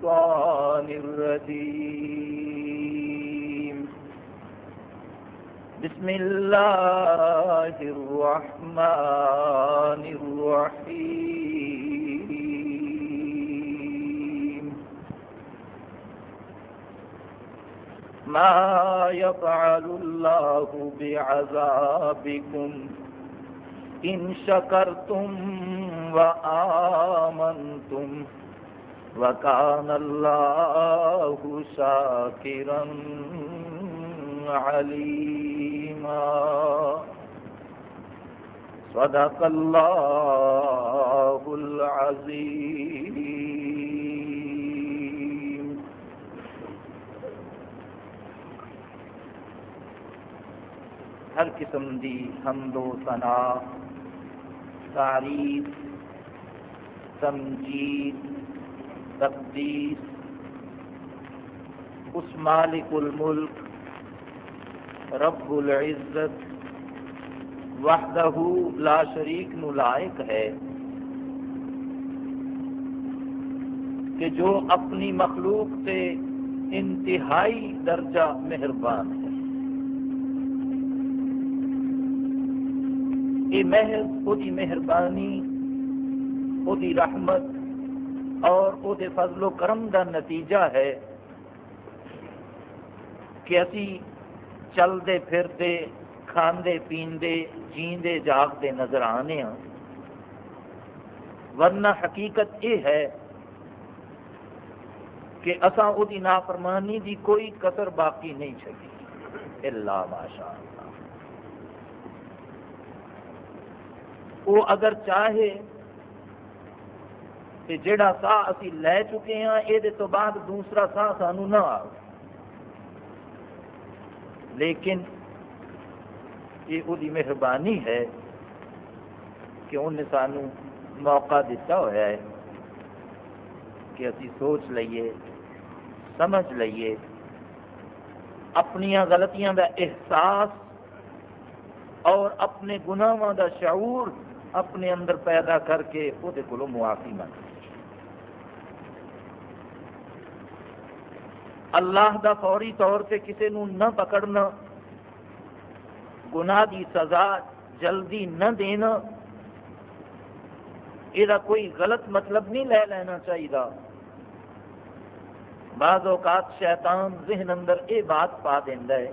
الشيطان الرجيم. بسم الله الرحمن الرحيم. ما يفعل الله بعذابكم إن شكرتم وآمنتم وكان الله شاكرا عليما. صدق الله العظيم. ہر قسم دی حمد و ثنا تعریف، تمجید تقدیس اس مالک الملک، رب العزت، وحدہ لا شریک نو ہے۔ کہ جو اپنی مخلوق سے انتہائی درجہ مہربان ہے۔ یہ محض وہ مہربانی وہ رحمت اور وہ فضل و کرم دا نتیجہ ہے کہ اسی چلتے پھرتے کھاندے، پیندے، جیندے جاگتے نظر آنے ہاں۔ ورنہ حقیقت یہ ہے کہ اساں وہ نافرمانی دی کوئی قطر باقی نہیں چکی اللہ ماشاء اللہ۔ وہ اگر چاہے کہ جڑا ساہ اسی لے چکے ہیں یہ تو بعد دوسرا ساہ سانو نہ آ لیکن یہ وہی مہربانی ہے کہ انہیں سانو موقع دیتا ہوا ہے کہ اسی سوچ لئیے، سمجھ لئیے اپنی غلطیاں دا احساس اور اپنے گناہوں دا شعور اپنے اندر پیدا کر کے وہ معافی مانگ اللہ دا فوری طور سے کسی نو نہ پکڑنا، گناہ دی سزا جلدی نہ دینا یہ کوئی غلط مطلب نہیں لے لینا چاہیے بعض اوقات شیطان ذہن اندر یہ بات پا دینا ہے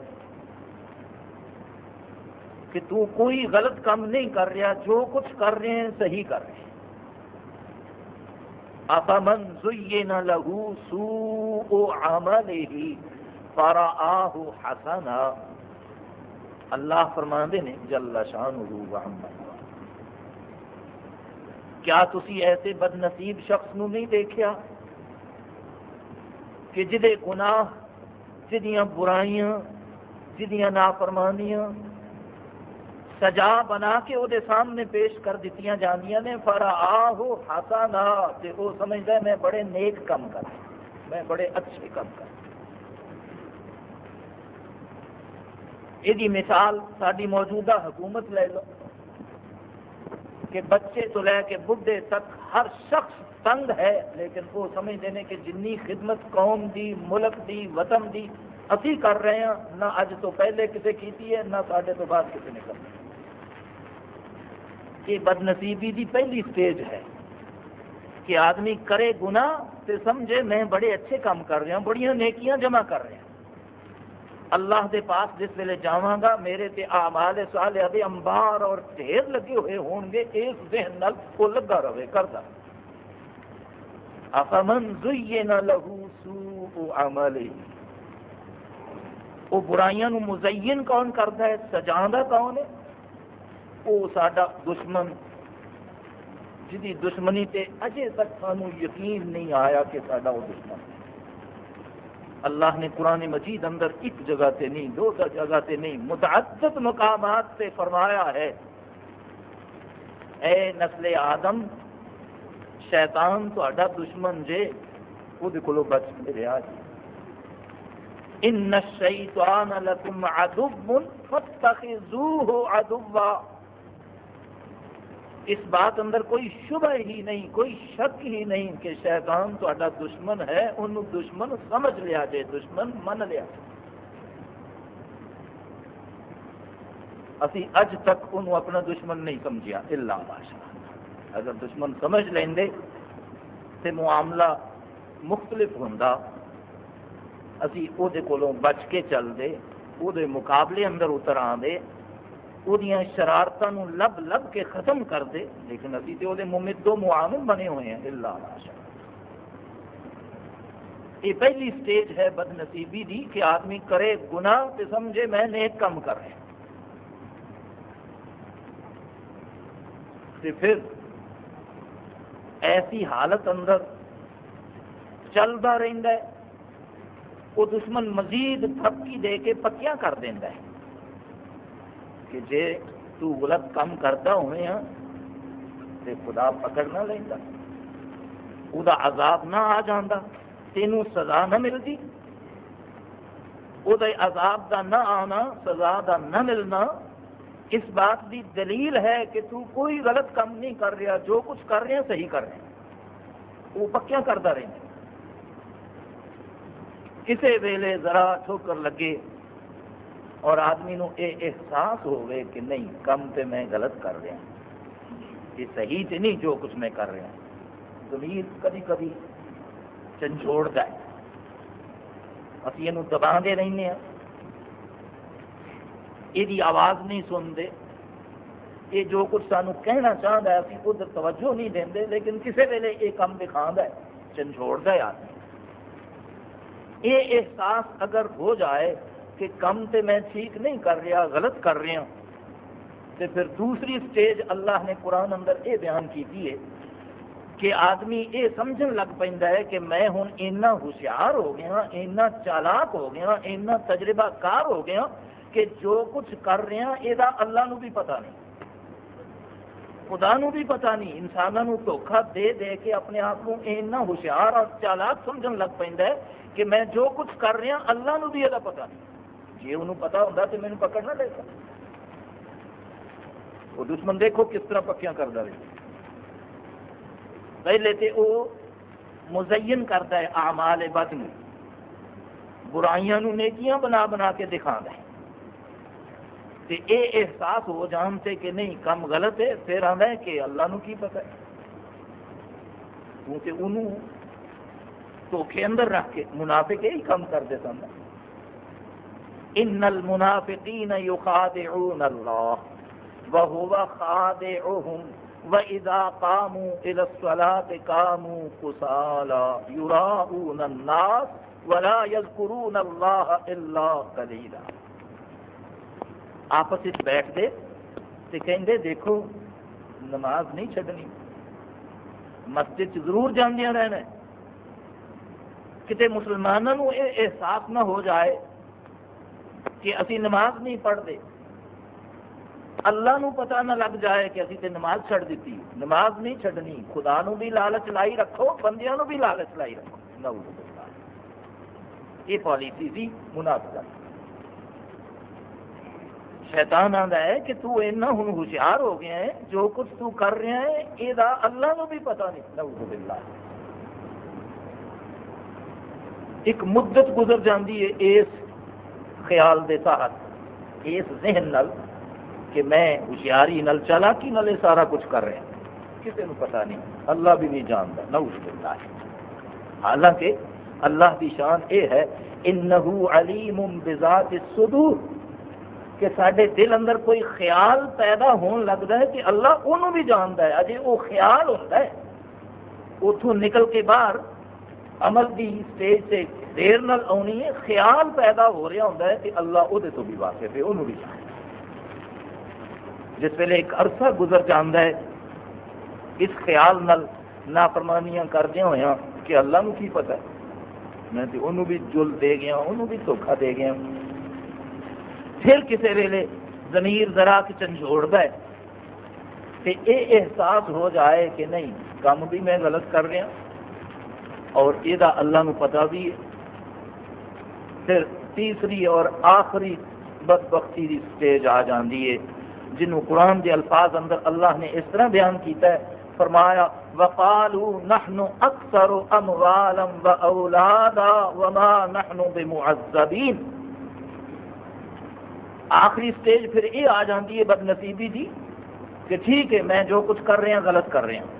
کہ تو کوئی غلط کام نہیں کر رہا، جو کچھ کر رہے ہیں صحیح کر رہے ہیں۔ افمن زین له سوء عمله فرآه حسنا اللہ فرماندے نے جل شانہ وعما کیا تسی ایسے بد نصیب شخص نو نہیں دیکھیا کہ جدے گناہ، جدیاں برائیاں، جدیاں نافرمانیاں سجا بنا کے وہ سامنے پیش کر دیتی جانیاں نے، فرا آہو ہاسا نہ وہ سمجھتا ہے میں بڑے نیک کم کر، میں بڑے اچھے کم کر۔ یہ مثال ساری موجودہ حکومت لے لو، کہ بچے تو لے کے بڑھے تک ہر شخص تنگ ہے، لیکن وہ سمجھتے ہیں کہ جنی خدمت قوم دی، ملک دی، وطن دی، اسی کر رہے ہیں، نہ اج تو پہلے کسی کیتی ہے، نہ سارے تو بعد کسی نے کرنا یہ بد نصیبی دی پہلی سٹیج ہے کہ آدمی کرے گناہ تے سمجھے میں بڑے اچھے کام کر رہا ہوں بڑی نیکیاں جمع کر رہا ہوں۔ اللہ دے پاس جس ویلے جاواں گا، میرے تے اعمال صالح دے انبار اور ڈھیر لگے ہوئے ہون گے اس ذہن نال کو لگا رہے، کردا۔ افمن زین له سوء عمله وہ برائیاں نو مزین کون کرتا ہے؟ سجاندہ کون ہے؟ وہ ساڈا دشمن جی دشمنی تے اجے تک سانو یقین نہیں آیا کہ ساڈا وہ دشمن اللہ نے قرآن مجید اندر ایک جگہ تے نہیں دو جگہ تے نہیں متعدد مقامات سے فرمایا ہے اے نسل آدم شیطان تو دشمن جے وہ کو بچ کے رہا جی ان الشیطان لکم عدو فاتخذوه عدوا اس بات اندر کوئی شبہ ہی نہیں، کوئی شک ہی نہیں کہ شیطان تا دشمن ہے انہوں دشمن سمجھ لیا جائے دشمن من لیا جائے اسی اج تک انہوں اپنا دشمن نہیں سمجھیا اللہ بادشاہ اگر دشمن سمجھ لیں تو معاملہ مختلف ہوں اسی وہ بچ کے چل دے وہ مقابلے اندر اتر آدھے وہ شرارتوں لب لب کے ختم کر دے لیکن ابھی تو وہ ممد و معاون بنے ہوئے ہیں اللہ یہ پہلی سٹیج ہے بد نصیبی دی کہ آدمی کرے گناہ تو سمجھے میں نیک کم کر رہا پھر ایسی حالت اندر چلتا رہتا ہے وہ دشمن مزید تھپکی دے کے پکیاں کر دینا ہے کہ جے تو غلط کام کرتا ہوئے ہاں تے خدا پکڑ نہ لینا وہ عذاب نہ آ جانا تینوں سزا نہ ملتی وہ عذاب دا نہ آنا، سزا دا نہ ملنا۔ اس بات کی دلیل ہے کہ تو کوئی غلط کام نہیں کر رہا، جو کچھ کر رہے ہیں صحیح کر رہے ہیں وہ پکیا کرتا رہتا کسی ویلے ذرا ٹھوکر لگے۔ اور آدمی نو یہ احساس ہوئے کہ نہیں، کم تے میں غلط کر رہا یہ صحیح تے نہیں جو کچھ میں کر رہا زمین کبھی کبھی چنچوڑ ہے ابھی یہ دبا دے رہنے ہیں یہ آواز نہیں سنتے۔ یہ جو کچھ سانو کہنا چاہتا ہے ابھی ادھر توجہ نہیں دیں لیکن کسی ویلے یہ کام دکھا ہے چنچوڑ ہے آدمی۔ یہ احساس اگر ہو جائے کہ کم تے میں ٹھیک نہیں کر رہا، غلط کر رہا تو پھر دوسری سٹیج اللہ نے قرآن اندر یہ بیان کی ہے کہ آدمی یہ سمجھن لگ پہ کہ میں ہوں اینا ہوشیار ہو گیا ہاں، اینا چالاک ہو گیا ہاں، اینا تجربہ کار ہو گیا ہاں کہ جو کچھ کر رہے ہیں یہ اللہ نو بھی پتا نہیں۔ خدا نو بھی پتا نہیں انسانوں دھوکھا دے دے کے اپنے آپ کو اینا ہوشیار اور چالاک سمجھن لگ پہ کہ میں جو کچھ کر رہا اللہ نو بھی یہ پتا نہیں۔ جی انہوں پتا ہوں تو مینو پکڑ نہ لے سکتا وہ دشمن دیکھو کس طرح پکیاں کرتا رہے۔ پہلے تو وہ مزین کرتا ہے آمال بدن برائیاں نیکیاں بنا بنا کے دکھا ہے۔ تے اے احساس ہو جان سے کہ نہیں، کم غلط ہے۔ پھر آتا ہے کہ اللہ نو کی پتا ہے۔ کیونکہ انہوں دھوکھے اندر رکھ کے منافق یہی کام کرتے سن ان المنافقین یخادعون اللہ وهو خادعهم، وَإِذَا قَامُوا إِلَى الصَّلَاةِ قَامُوا كُسَالَى يُرَاءُونَ النَّاسَ وَلَا يَذْكُرُونَ اللَّهَ إِلَّا قَلِيلًا. آپس بیٹھ دے تو کہیں دیکھو، نماز نہیں چڈنی مسجد ضرور جاندیاں رہنا کتنے مسلمانوں یہ احساس نہ ہو جائے کہ اسی نماز نہیں پڑھتے اللہ نو پتا نہ لگ جائے کہ اسی تے نماز چھڑ دیتی نماز نہیں چھڑنی، خدا نو بھی لالچ لائی رکھو، بندیاں نو بھی لالچ لائی رکھو۔ یہ پالیسی سی منافقت شیطان آتا ہے کہ تو اینا ہوں ہوشیار ہو گیا ہے جو کچھ تو کر رہا ہے یہ اللہ کو بھی پتا نہیں۔ نعوذ باللہ۔ ایک مدت گزر جاتی ہے اس خیال دے ساتھ اس ذہن نل کہ میں ہوشیاری نل چلا کہ نل سارا کچھ کر رہا کسی کو پتا نہیں۔ اللہ بھی نہیں جانتا۔ نعوذ باللہ حالانکہ اللہ کی شان یہ ہے، انہو علیم بذات الصدور۔ کہ سارے دل اندر کوئی خیال پیدا ہون لگتا ہے کہ اللہ انہوں بھی جانتا ہے۔ اجے وہ خیال ہوتا ہے۔ اتوں نکل کے باہر عمل کی اسٹیج سے دیر نال آنی ہے، خیال پیدا ہو رہا ہوتا ہے کہ اللہ وہ تو بھی واقف ہے انہوں بھی جانتا جس ویلے ایک عرصہ گزر جانا ہے، اس خیال نال نافرمانیاں کردیا ہوا کہ اللہ نو کی پتا ہے؟ میں تو انہوں بھی جل دے گیا انہوں بھی دھوکھا دے گیا پھر کسی ویلے زمیر ذرا چنجوڑتا ہے کہ یہ احساس ہو جائے کہ نہیں کام بھی میں غلط کر رہا اور یہ اللہ نو پتا بھی ہے۔ پھر تیسری اور آخری بد بختی کی سٹیج آ جاتی ہے، جنہوں قرآن کے الفاظ اندر اللہ نے اس طرح بیان کیتا ہے۔ فرمایا، وقالوا نحن اکثر اموالا و اولادا وما نحن بمعذبین آخری سٹیج پھر یہ آ جاتی ہے بد نصیبی جی کہ ٹھیک ہے، میں جو کچھ کر رہے ہیں، غلط کر رہے ہیں۔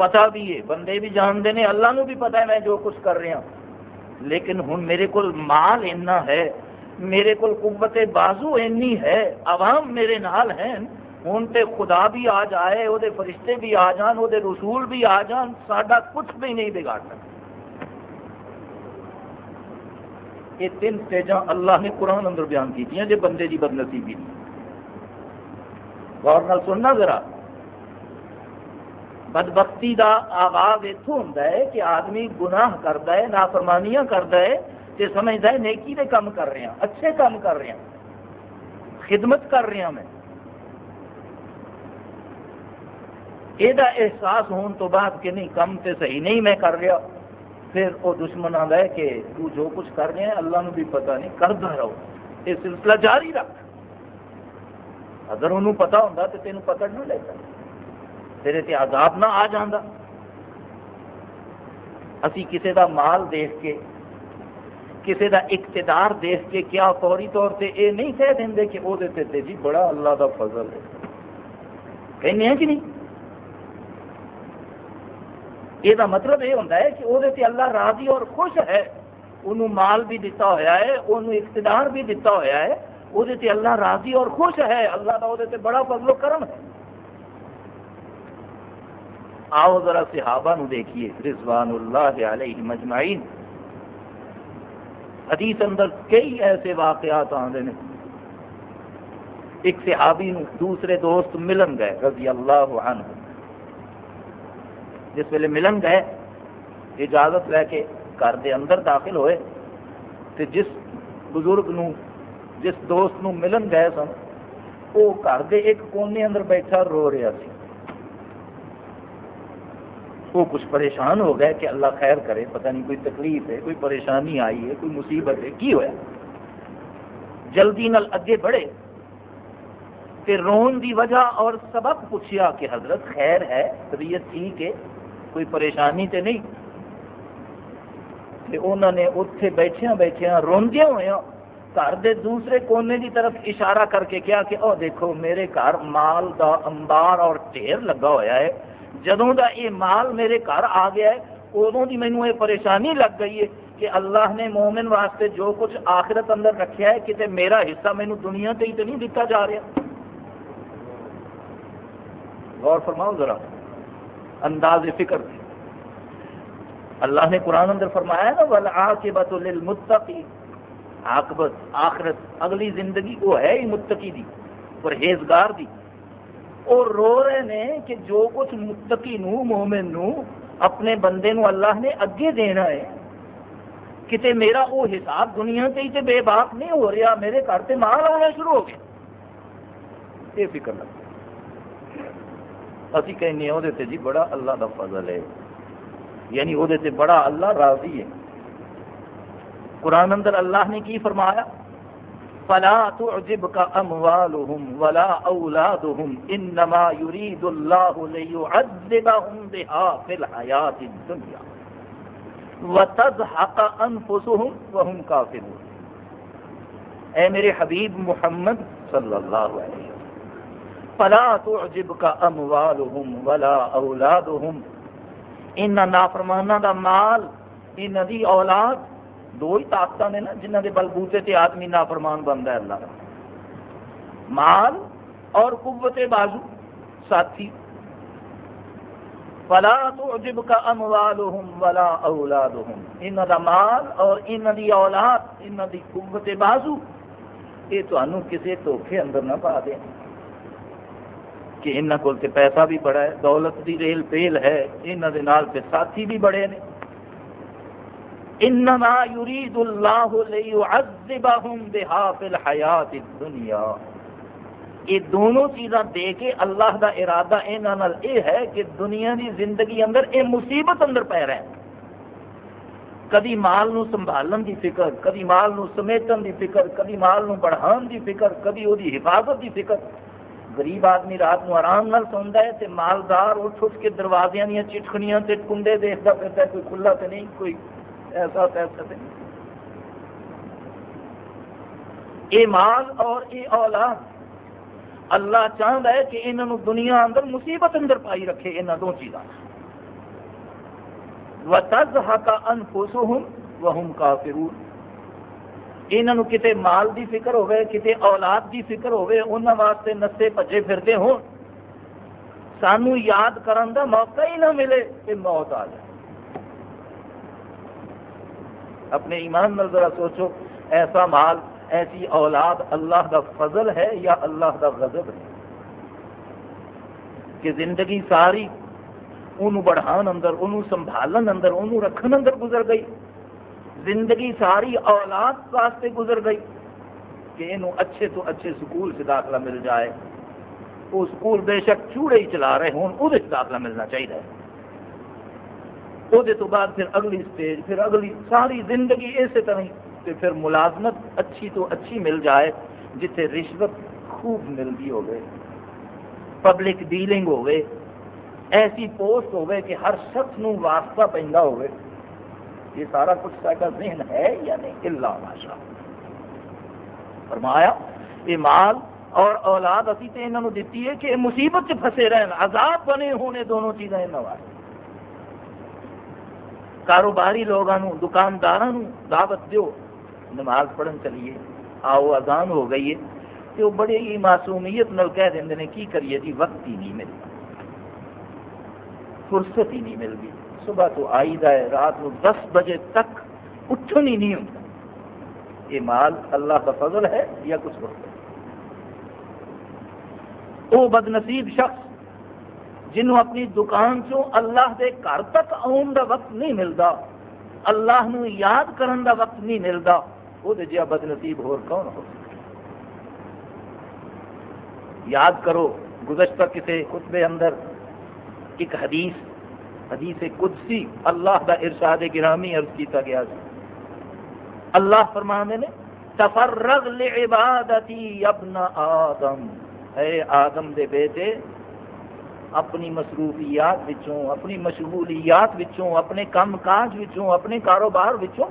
پتا بھی ہے، بندے بھی جانتے ہیں، اللہ نو بھی پتا ہے میں جو کچھ کر رہا لیکن ہوں میرے کو مال اینا ہے، میرے کو قوت بازو اینی ہے، عوام میرے نال ہیں۔ ہوں تے خدا بھی آ جائے وہ فرشتے بھی آ جان وہ رسول بھی آ جان سڈا کچھ بھی نہیں بگاڑ سکتا۔ یہ تین سٹیجاں اللہ نے قرآن اندر بیان کی جی بندے کی بد نصیبی غور نال سننا ذرا۔ بدبختی دا آغاز اتوں ہوں کہ آدمی گناہ کرتا ہے، نافرمانیاں کرتا ہے تے سمجھتا ہے نیکی دے کام کر رہے ہیں، اچھے کام کر رہے ہیں، خدمت کر رہے ہیں میں۔ یہ احساس ہونے تو بعد کہ نہیں، کم تے صحیح نہیں میں کر رہا۔ پھر وہ دشمن آتا ہے کہ تو جو کچھ کر رہے ہیں، اللہ نو بھی پتا نہیں کرتا رہو۔ یہ سلسلہ جاری رکھ۔ اگر انہوں پتا ہوں تو تینوں پکڑ نہ لیتا تیرے تے عذاب نہ آ جانا اسی کسی دا مال دیکھ کے کسی دا اقتدار دیکھ کے کیا فوری طور سے یہ نہیں کہہ دیں کہ وہ دیتے جی بڑا اللہ دا فضل ہے۔ کہنے ہیں کہ نہیں؟ یہ مطلب یہ ہوتا ہے کہ وہ اللہ راضی اور خوش ہے۔ انہوں مال بھی دیتا ہوا ہے انہوں اقتدار بھی دیتا ہوا ہے۔ وہ اللہ راضی اور خوش ہے۔ اللہ کا وہ بڑا فضل و کرم ہے۔ آؤ ذرا صحابہ نو دیکھیے رضوان اللہ علیہ مجمعین حدیث اندر کئی ایسے واقعات آتے ہیں ایک صحابی نو دوسرے دوست ملن گئے، رضی اللہ عنہ۔ جس ویلے ملن گئے، اجازت لے کے گھر دے اندر داخل ہوئے۔ تو جس بزرگ نو، جس دوست نو ملن گئے سن وہ گھر دے ایک کونے اندر بیٹھا رو رہا سی۔ وہ کچھ پریشان ہو گئے کہ اللہ خیر کرے، پتہ نہیں کوئی تکلیف ہے، کوئی پریشانی آئی ہے، کوئی مصیبت ہے، کی ہوا جلدی نل اگے بڑھے۔ کہ رون دی وجہ اور سبب پوچھیا کہ حضرت خیر ہے، طبیعت ٹھیک ہے، کوئی پریشانی تے نہیں؟ کہ انہوں نے اتنے بیٹھیا بیٹھیا روندیا ہوا گھر دے دوسرے کونے کی طرف اشارہ کر کے کیا کہ او دیکھو، میرے گھر مال دا انبار اور ٹھیر لگا ہوا ہے۔ جدوں دا یہ مال میرے گھر آ گیا ہے ادوں کی مینو یہ پریشانی لگ گئی ہے کہ اللہ نے مومن واسطے جو کچھ آخرت اندر رکھیا ہے کہ میرا حصہ مینو دنیا تے ہی تو نہیں دیتا جا رہا۔ غور فرماؤ ذرا، انداز فکر تھی اللہ نے قرآن اندر فرمایا نا والعاقبت للمتقی عاقبت، آخرت، اگلی زندگی وہ ہے ہی متقی دی، پرہیزگار دی۔ اور رو رہے ہیں کہ جو کچھ متقی نو، مومن نو، اپنے بندے نو اللہ نے اگے دینا ہے۔ کتے میرا وہ حساب دنیا سے ہی بے باک نہیں ہو رہا، میرے گھر سے مال آنا شروع ہو گیا۔ یہ فکر لگتا اسی کہنے وہ جی بڑا اللہ کا فضل ہے۔ یعنی وہ بڑا اللہ راضی ہے۔ قرآن اندر اللہ نے کی فرمایا؟ فلا تعجبك اموالهم ولا اولادهم انما يريد الله ليعذبهم بها في الحياه الدنيا وتضحك انفسهم وهم كافرون. اے میرے حبیب محمد صلی اللہ علیہ وسلم، فلا تعجبك اموالهم ولا اولادهم ان نافرمانہ دا مال، ان دی اولاد دو ہی طاقت نے نا جنہ دے بلبوتے تے آدمی نافرمان بنتا ہے اللہ کا مال اور قوت بازو، ساتھی۔ فلا تعجبك اموالهم ولا اولادهم ان دا مال اور ان دی اولاد ان دی قوت بازو یہ تمہیں کسی دھوکھے اندر نہ پا دیں کہ انہوں کو پیسہ بھی بڑا ہے، دولت دی ریل پیل ہے انہوں دے نال تے ساتھی بھی بڑے نے۔ انما یرید اللہ لیعذبہم بہا فی الحیات الدنیا یہ دونوں چیزاں دے کے اللہ دا ارادہ انہوں یہ ہے کہ دنیا دی زندگی اندر یہ مصیبت اندر پہ رہے۔ ہیں کدی مال نو سنبھالن دی فکر کدی مال نو سمیٹن دی فکر کدی مال نو بڑھان دی فکر کدی وہ حفاظت دی فکر۔ غریب آدمی رات نو آرام نال سوندا ہے تے مالدار اٹھ اٹھ کے دروازے دیا چٹکنیاں تے کنڈے دیکھتا پھرتا ہے، کوئی کھلا تے نہیں، کوئی ایسا ایسا تے نہیں مال اور اے اولاد اللہ چاہتا ہے کہ انہوں دنیا اندر مصیبت اندر پائی رکھے یہاں دو چیزاں۔ وَتَزْحَكَ أَنفُسُهُمْ وَهُمْ كَافِرُونَ۔ انہوں کتے مال دی فکر ہوئے کتے اولاد دی فکر ہوئے انہوں واسطے نسے پجے پھرتے ہوں سانو یاد کرن دا موقع ہی نہ ملے کہ موت آ جائے۔ اپنے ایمان نل ذرا سوچو، ایسا مال، ایسی اولاد اللہ دا فضل ہے یا اللہ دا غضب ہے؟ کہ زندگی ساری انہوں بڑھان اندر انہوں سنبھالن اندر انہوں رکھن اندر گزر گئی۔ زندگی ساری اولاد واسطے گزر گئی کہ انہوں اچھے تو اچھے سکول سے داخلہ مل جائے۔ وہ سکول بے شک چوڑے ہی چلا رہے ہوں وہ داخلہ ملنا چاہیے۔ وہ تو بعد پھر اگلی سٹیج پھر اگلی ساری زندگی اسی طرح تو پھر ملازمت اچھی تو اچھی مل جائے، جتھے رشوت خوب ملتی ہوگی پبلک ڈیلنگ ہوگی ایسی پوسٹ ہوگی کہ ہر شخص نو واسطہ پہنتا ہوگی یہ سارا کچھ سارا ذہن ہے یا نہیں؟ اللہ ماشا فرمایا، یہ مال اور اولاد ابھی تو یہاں دیتی ہے کہ مصیبت سے پھنسے رہن، عذاب بنے ہونے دونوں چیزیں یہاں واسطے۔ کاروباری لوگوں دکاندار دعوت دیو، نماز پڑھن چلیے، آؤ اذان ہو گئی ہے، تو وہ بڑے ہی معصومیت نل کہہ دیں کی کریے جی وقت ہی نہیں ملتا، فرصت ہی نہیں ملتی، صبح تو آئی دا ہے، رات کو دس بجے تک اٹھن ہی نہیں ہوتا۔ یہ مال اللہ کا فضل ہے یا کچھ وقت وہ بد نصیب شخص جنہوں اپنی دکان چو اللہ دے گھر تک آن دا وقت نہیں ملتا اللہ نو یاد کرن دا وقت نہیں ملتا وہ جہاں بد نصیب ہو کون ہو؟ یاد کرو، گزشتہ کسی خطبے اندر ایک حدیث حدیث قدسی اللہ دا ارشاد گرامی عرض کیتا گیا سی۔ اللہ فرمانے نے، تفرغ لعبادتی ابن آدم۔ اے آدم دے بیٹے اپنی مصروفیات وچوں، اپنی مشغولیات وچوں، اپنے کام کاج وچوں، اپنے کاروبار وچوں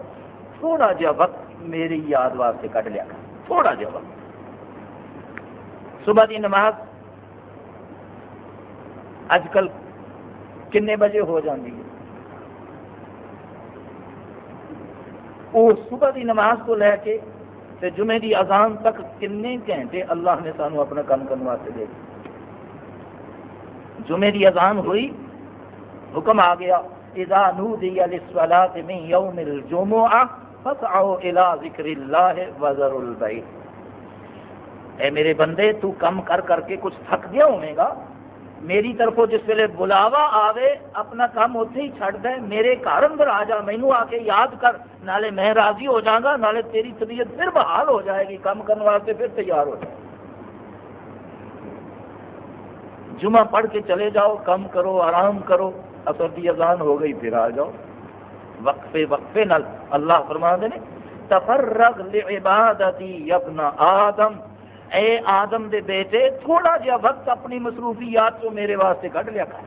تھوڑا جہا وقت میری یاد واسطے کٹ لیا کر، تھوڑا جہا وقت۔ صبح دی نماز اج کل کنے بجے ہو جاتی ہے؟ وہ صبح دی نماز کو لے کے تے جمعے دی اذان تک کنے گھنٹے اللہ نے سانو اپنا کام کرنے واسطے دے جمعے دی اذان ہوئی، حکم آ گیا، اذا نودی للصلاة من یوم الجمعہ فسعوا الى ذکر اللہ وذر البیع. اے میرے بندے، تو کم کر کر کے کچھ تھک گیا ہوئے گا؟ میری طرفوں جس ویلے بلاوا آوے، اپنا کام اتنے ہی چھڑ دے، میرے گھر اندر آ جا، مینو آ کے یاد کر، نالے میں راضی ہو جاگا نالے تیری طبیعت پھر بحال ہو جائے گی کام کرنے واسطے پھر تیار ہو جائے گی جمعہ پڑھ کے چلے جاؤ، کم کرو، آرام کرو، اثر کی اذان ہو گئی، پھر آ جاؤ۔ وقفے وقفے نال اللہ فرما دے تفرغ لعبادتی ابن آدم۔ اے آدم دے بیٹے، تھوڑا جا وقت اپنی مصروفیات کو میرے واسطے کٹ لیا کر۔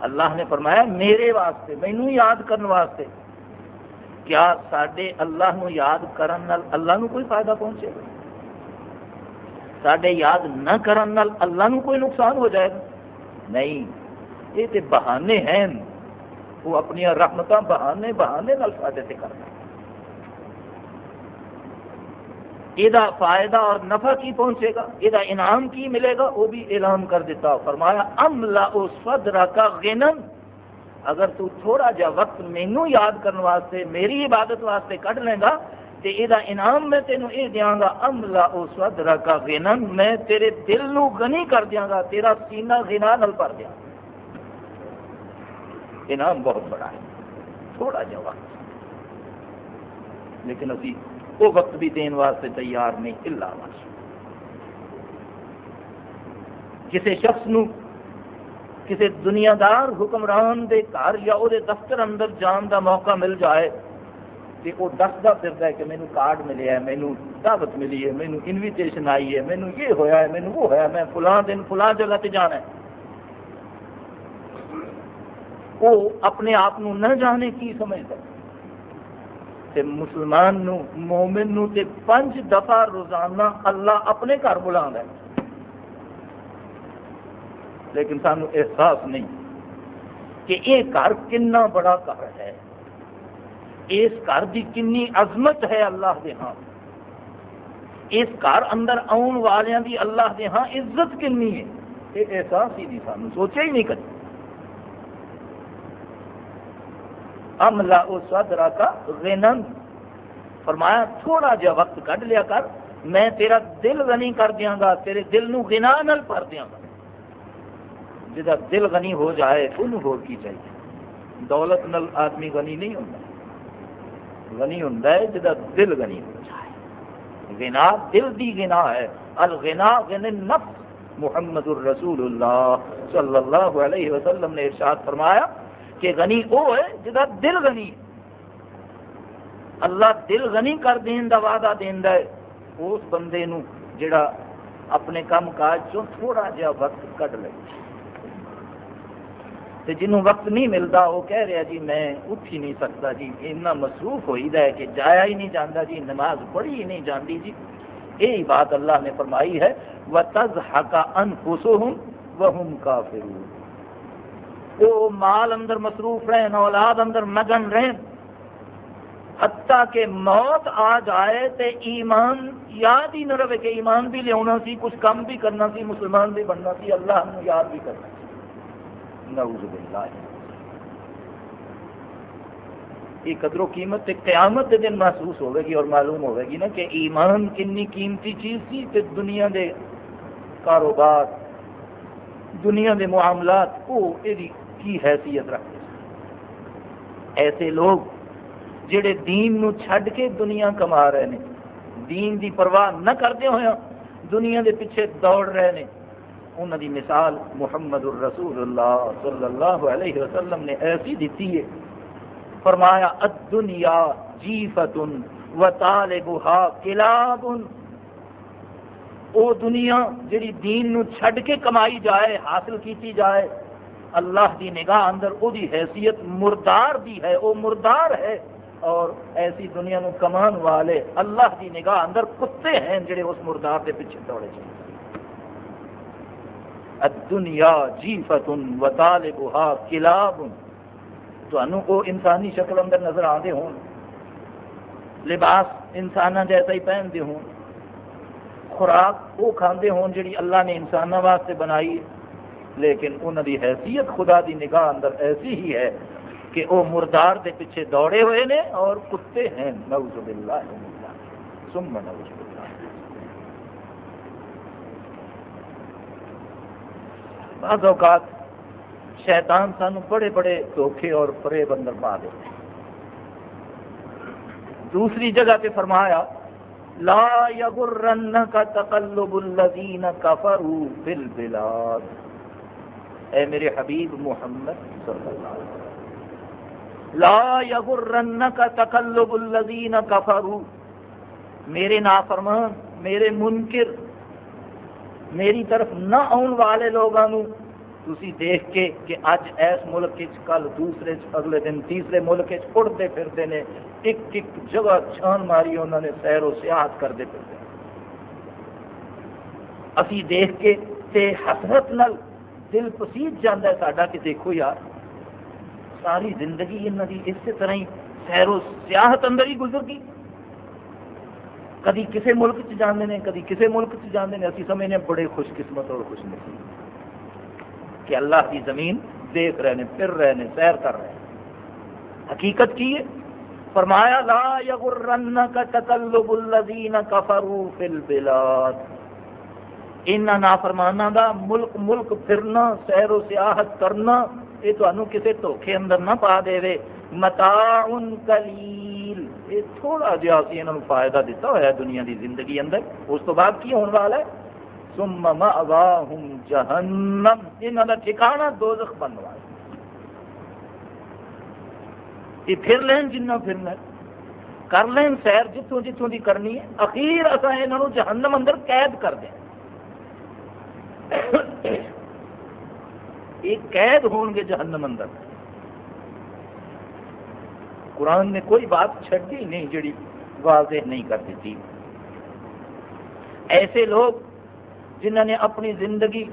اللہ نے فرمایا، میرے واسطے مینو یاد کرنے واسطے۔ کیا سڈے اللہ نو یاد کرن نال اللہ نو کوئی فائدہ پہنچے؟ گا سڈے یاد نہ کرن نال اللہ نو کوئی نقصان ہو جائے گا۔ نہیں، یہ تو بہانے ہیں۔ وہ اپنی رحمتہ بہانے بہانے نال سڈے سے کرنا یہ فائدہ اور نفع کی پہنچے گا یہ انعام کی ملے گا، وہ بھی اعلان کر دیتا۔ فرمایا، ام لا صدر کا غنم۔ اگر تو تھوڑا جا وقت مینو یاد کرنے واسطے، میری عبادت واسطے کٹ لیں گا تو یہ انعام میں تینوں یہ دیا گا ام لا صدر کا غنم میں تیرے دل نو غنی کر دیا گا، تیرا سینہ غنا نل بھر دیا انعام بہت بڑا ہے، تھوڑا جا وقت۔ لیکن ابھی وہ وقت بھی دین واسطے تیار نہیں اللہ واسطے کسی شخص نو کسی دنیا دار حکمران دے گھر یا وہ دفتر اندر جان دا موقع مل جائے تو وہ دستا پھرتا ہے کہ مینو کارڈ ملے ہے، مینو دعوت ملی ہے، مینو انویٹیشن آئی ہے، مینو یہ ہویا ہے، مینو وہ ہوا میں فلاں دن فلاں جگہ تے جانا ہے۔ وہ اپنے آپ نہ جانے کی سمجھتا تے مسلمان نو، مومن نو تے پنج دفعہ روزانہ اللہ اپنے گھر بلا ہے۔ لیکن سانو احساس نہیں کہ یہ گھر کنا بڑا گھر ہے۔ اس گھر کی کنی عظمت ہے اللہ کے ہاں۔ اس گھر اندر آن والوں کی اللہ کے ہاں عزت کنی ہے۔ یہ احساس ہی نہیں سانو سوچا ہی نہیں کر املا اس سدرا کا غنن فرمایا، تھوڑا جا وقت کڈ لیا کر، میں تیرا دل غنی کر دیا گا، تیرے دل نو گنا نل بھر دیا گا۔ جا دل غنی ہو جائے انہوں ہو کی چاہیے۔ دولت نل آدمی غنی نہیں ہوتا غنی ہوں جا دل غنی ہو جائے گنا دل دی گنا ہے۔ الغنا غن نفس۔ محمد الرسول اللہ صلی اللہ علیہ وسلم نے ارشاد فرمایا کہ غنی وہ ہے جا دل غنی اللہ دل غنی کر دین دا وعدہ دینا ہے۔ اس بندے نو جڑا اپنے کام کاج چوں تھوڑا جہا وقت کٹ لے۔ تے جنہوں وقت نہیں ملتا، وہ کہہ رہا جی میں اٹھ ہی نہیں سکتا جی اتنا مصروف ہوئی دا ہے کہ جایا ہی نہیں جانا جی نماز پڑھی ہی نہیں جاندی جی۔ یہی بات اللہ نے فرمائی ہے وَتَزْحَكَ أَنفُسُهُمْ وَهُمْ كَافِرُونَ۔ وہ مال اندر مصروف رہن، اولاد اندر مگن رہن، حتیٰ کہ موت آ جائے تے ایمان یاد ہی نہ رہے کہ ایمان بھی لیا سی، کچھ کم بھی کرنا سی، مسلمان بھی بننا سی، اللہ یاد بھی کرنا۔ نعوذ باللہ. یہ قدر و قیمت تے قیامت دے دن محسوس ہوئے گی اور معلوم ہوئے گی نا کہ ایمان کنی قیمتی چیز سی تے دنیا دے کاروبار، دنیا دے معاملات وہ یہ کی حیثیت رکھتے ایسے لوگ جڑے دین نو چھڈ کے دنیا کما رہے ہیں دین دی پرواہ نہ کرتے ہوئے ہاں، دنیا دے پیچھے دوڑ رہے ہیں انہوں دی مثال محمد الرسول اللہ صلی اللہ علیہ وسلم نے ایسی دیتی ہے۔ فرمایا، الدنیا جیفت و طالبها کلاب او دنیا جڑی دین نو چھڈ کے کمائی جائے، حاصل کیتی جائے، اللہ دی نگاہ اندر او دی حیثیت مردار دی ہے، او مردار ہے، اور ایسی دنیا نو کمان والے اللہ کی نگاہ اندر کتے ہیں جڑے اس مردار کے پیچھے دوڑے چاہتے دنیا جی فتن و طالبہ کلاب تو انسانی شکل اندر نظر آتے ہون لباس انسان جیسا ہی پہنتے ہوں۔ خوراک وہ کھاندے ہون جڑی اللہ نے انسانوں واسطے بنائی۔ لیکن انہوں دی حیثیت خدا دی نگاہ اندر ایسی ہی ہے کہ وہ مردار دے پیچھے دوڑے ہوئے نے اور کتے ہیں۔ نعوذ باللہ سم نعوذ باللہ۔ بعض اوقات شیطان سانو بڑے بڑے دھوکھے اور پرے بندر پا دیتے دوسری جگہ پہ فرمایا، لا یغرنک تقلب الذین کفروا فی البلاد۔ اے میرے حبیب محمد صلی اللہ علیہ وسلم، لا یغرنک تقلب الذین کفروا۔ میرے نافرمان، میرے منکر میری طرف نہ آن والے لوگوں تسی دیکھ کے کہ اج ایس ملک کل دوسرے اگلے دن تیسرے ملک اڑتے پھرتے ہیں ایک ایک جگہ چھان ماری انہوں نے سیر و سیاحت کرتے پھرتے اسی دیکھ کے تے حسرت نل دل پسیج جانا ہے ساڈا کہ دیکھو یار، ساری زندگی انہوں کی اسی طرح ہی سیر و سیاحت اندر ہی گزر گئی۔ کدی کسی ملک چ جانے نے کدی کسی ملک چ جانے نے، اسی سمجھنے بڑے خوش قسمت اور خوش نصیب۔ کہ اللہ کی زمین دیکھ رہے ہیں، پھر رہے ہیں، سیر کر رہے ہیں۔ حقیقت کی ہے؟ فرمایا، لا یغرنک تقلب الذین کفروا فی البلاد۔ ان نافرمانہ دا ملک ملک پھرنا، سیر و سیاحت کرنا، یہ تمہیں کسی دھوکھے اندر نہ پا دے متا کلیل یہ تھوڑا جہا اسی یہاں فائدہ دیتا ہوا ہے دنیا دی زندگی اندر۔ اس تو بعد کی ہونے والا ہے؟ ثم مأواہم جہنم انہوں کا ٹھکانہ دوزخ بنوا یہ پھر لین جنہ پھرنا کر لین سیر جتوں جتوں دی کرنی ہے۔ اخیر اصا یہ جہنم اندر قید کر دیں۔ یہ قید ہون گے جہنم اندر۔ قرآن نے کوئی بات چھڑی نہیں جڑی واضح نہیں کر دیتی۔ ایسے لوگ جنہوں نے اپنی زندگی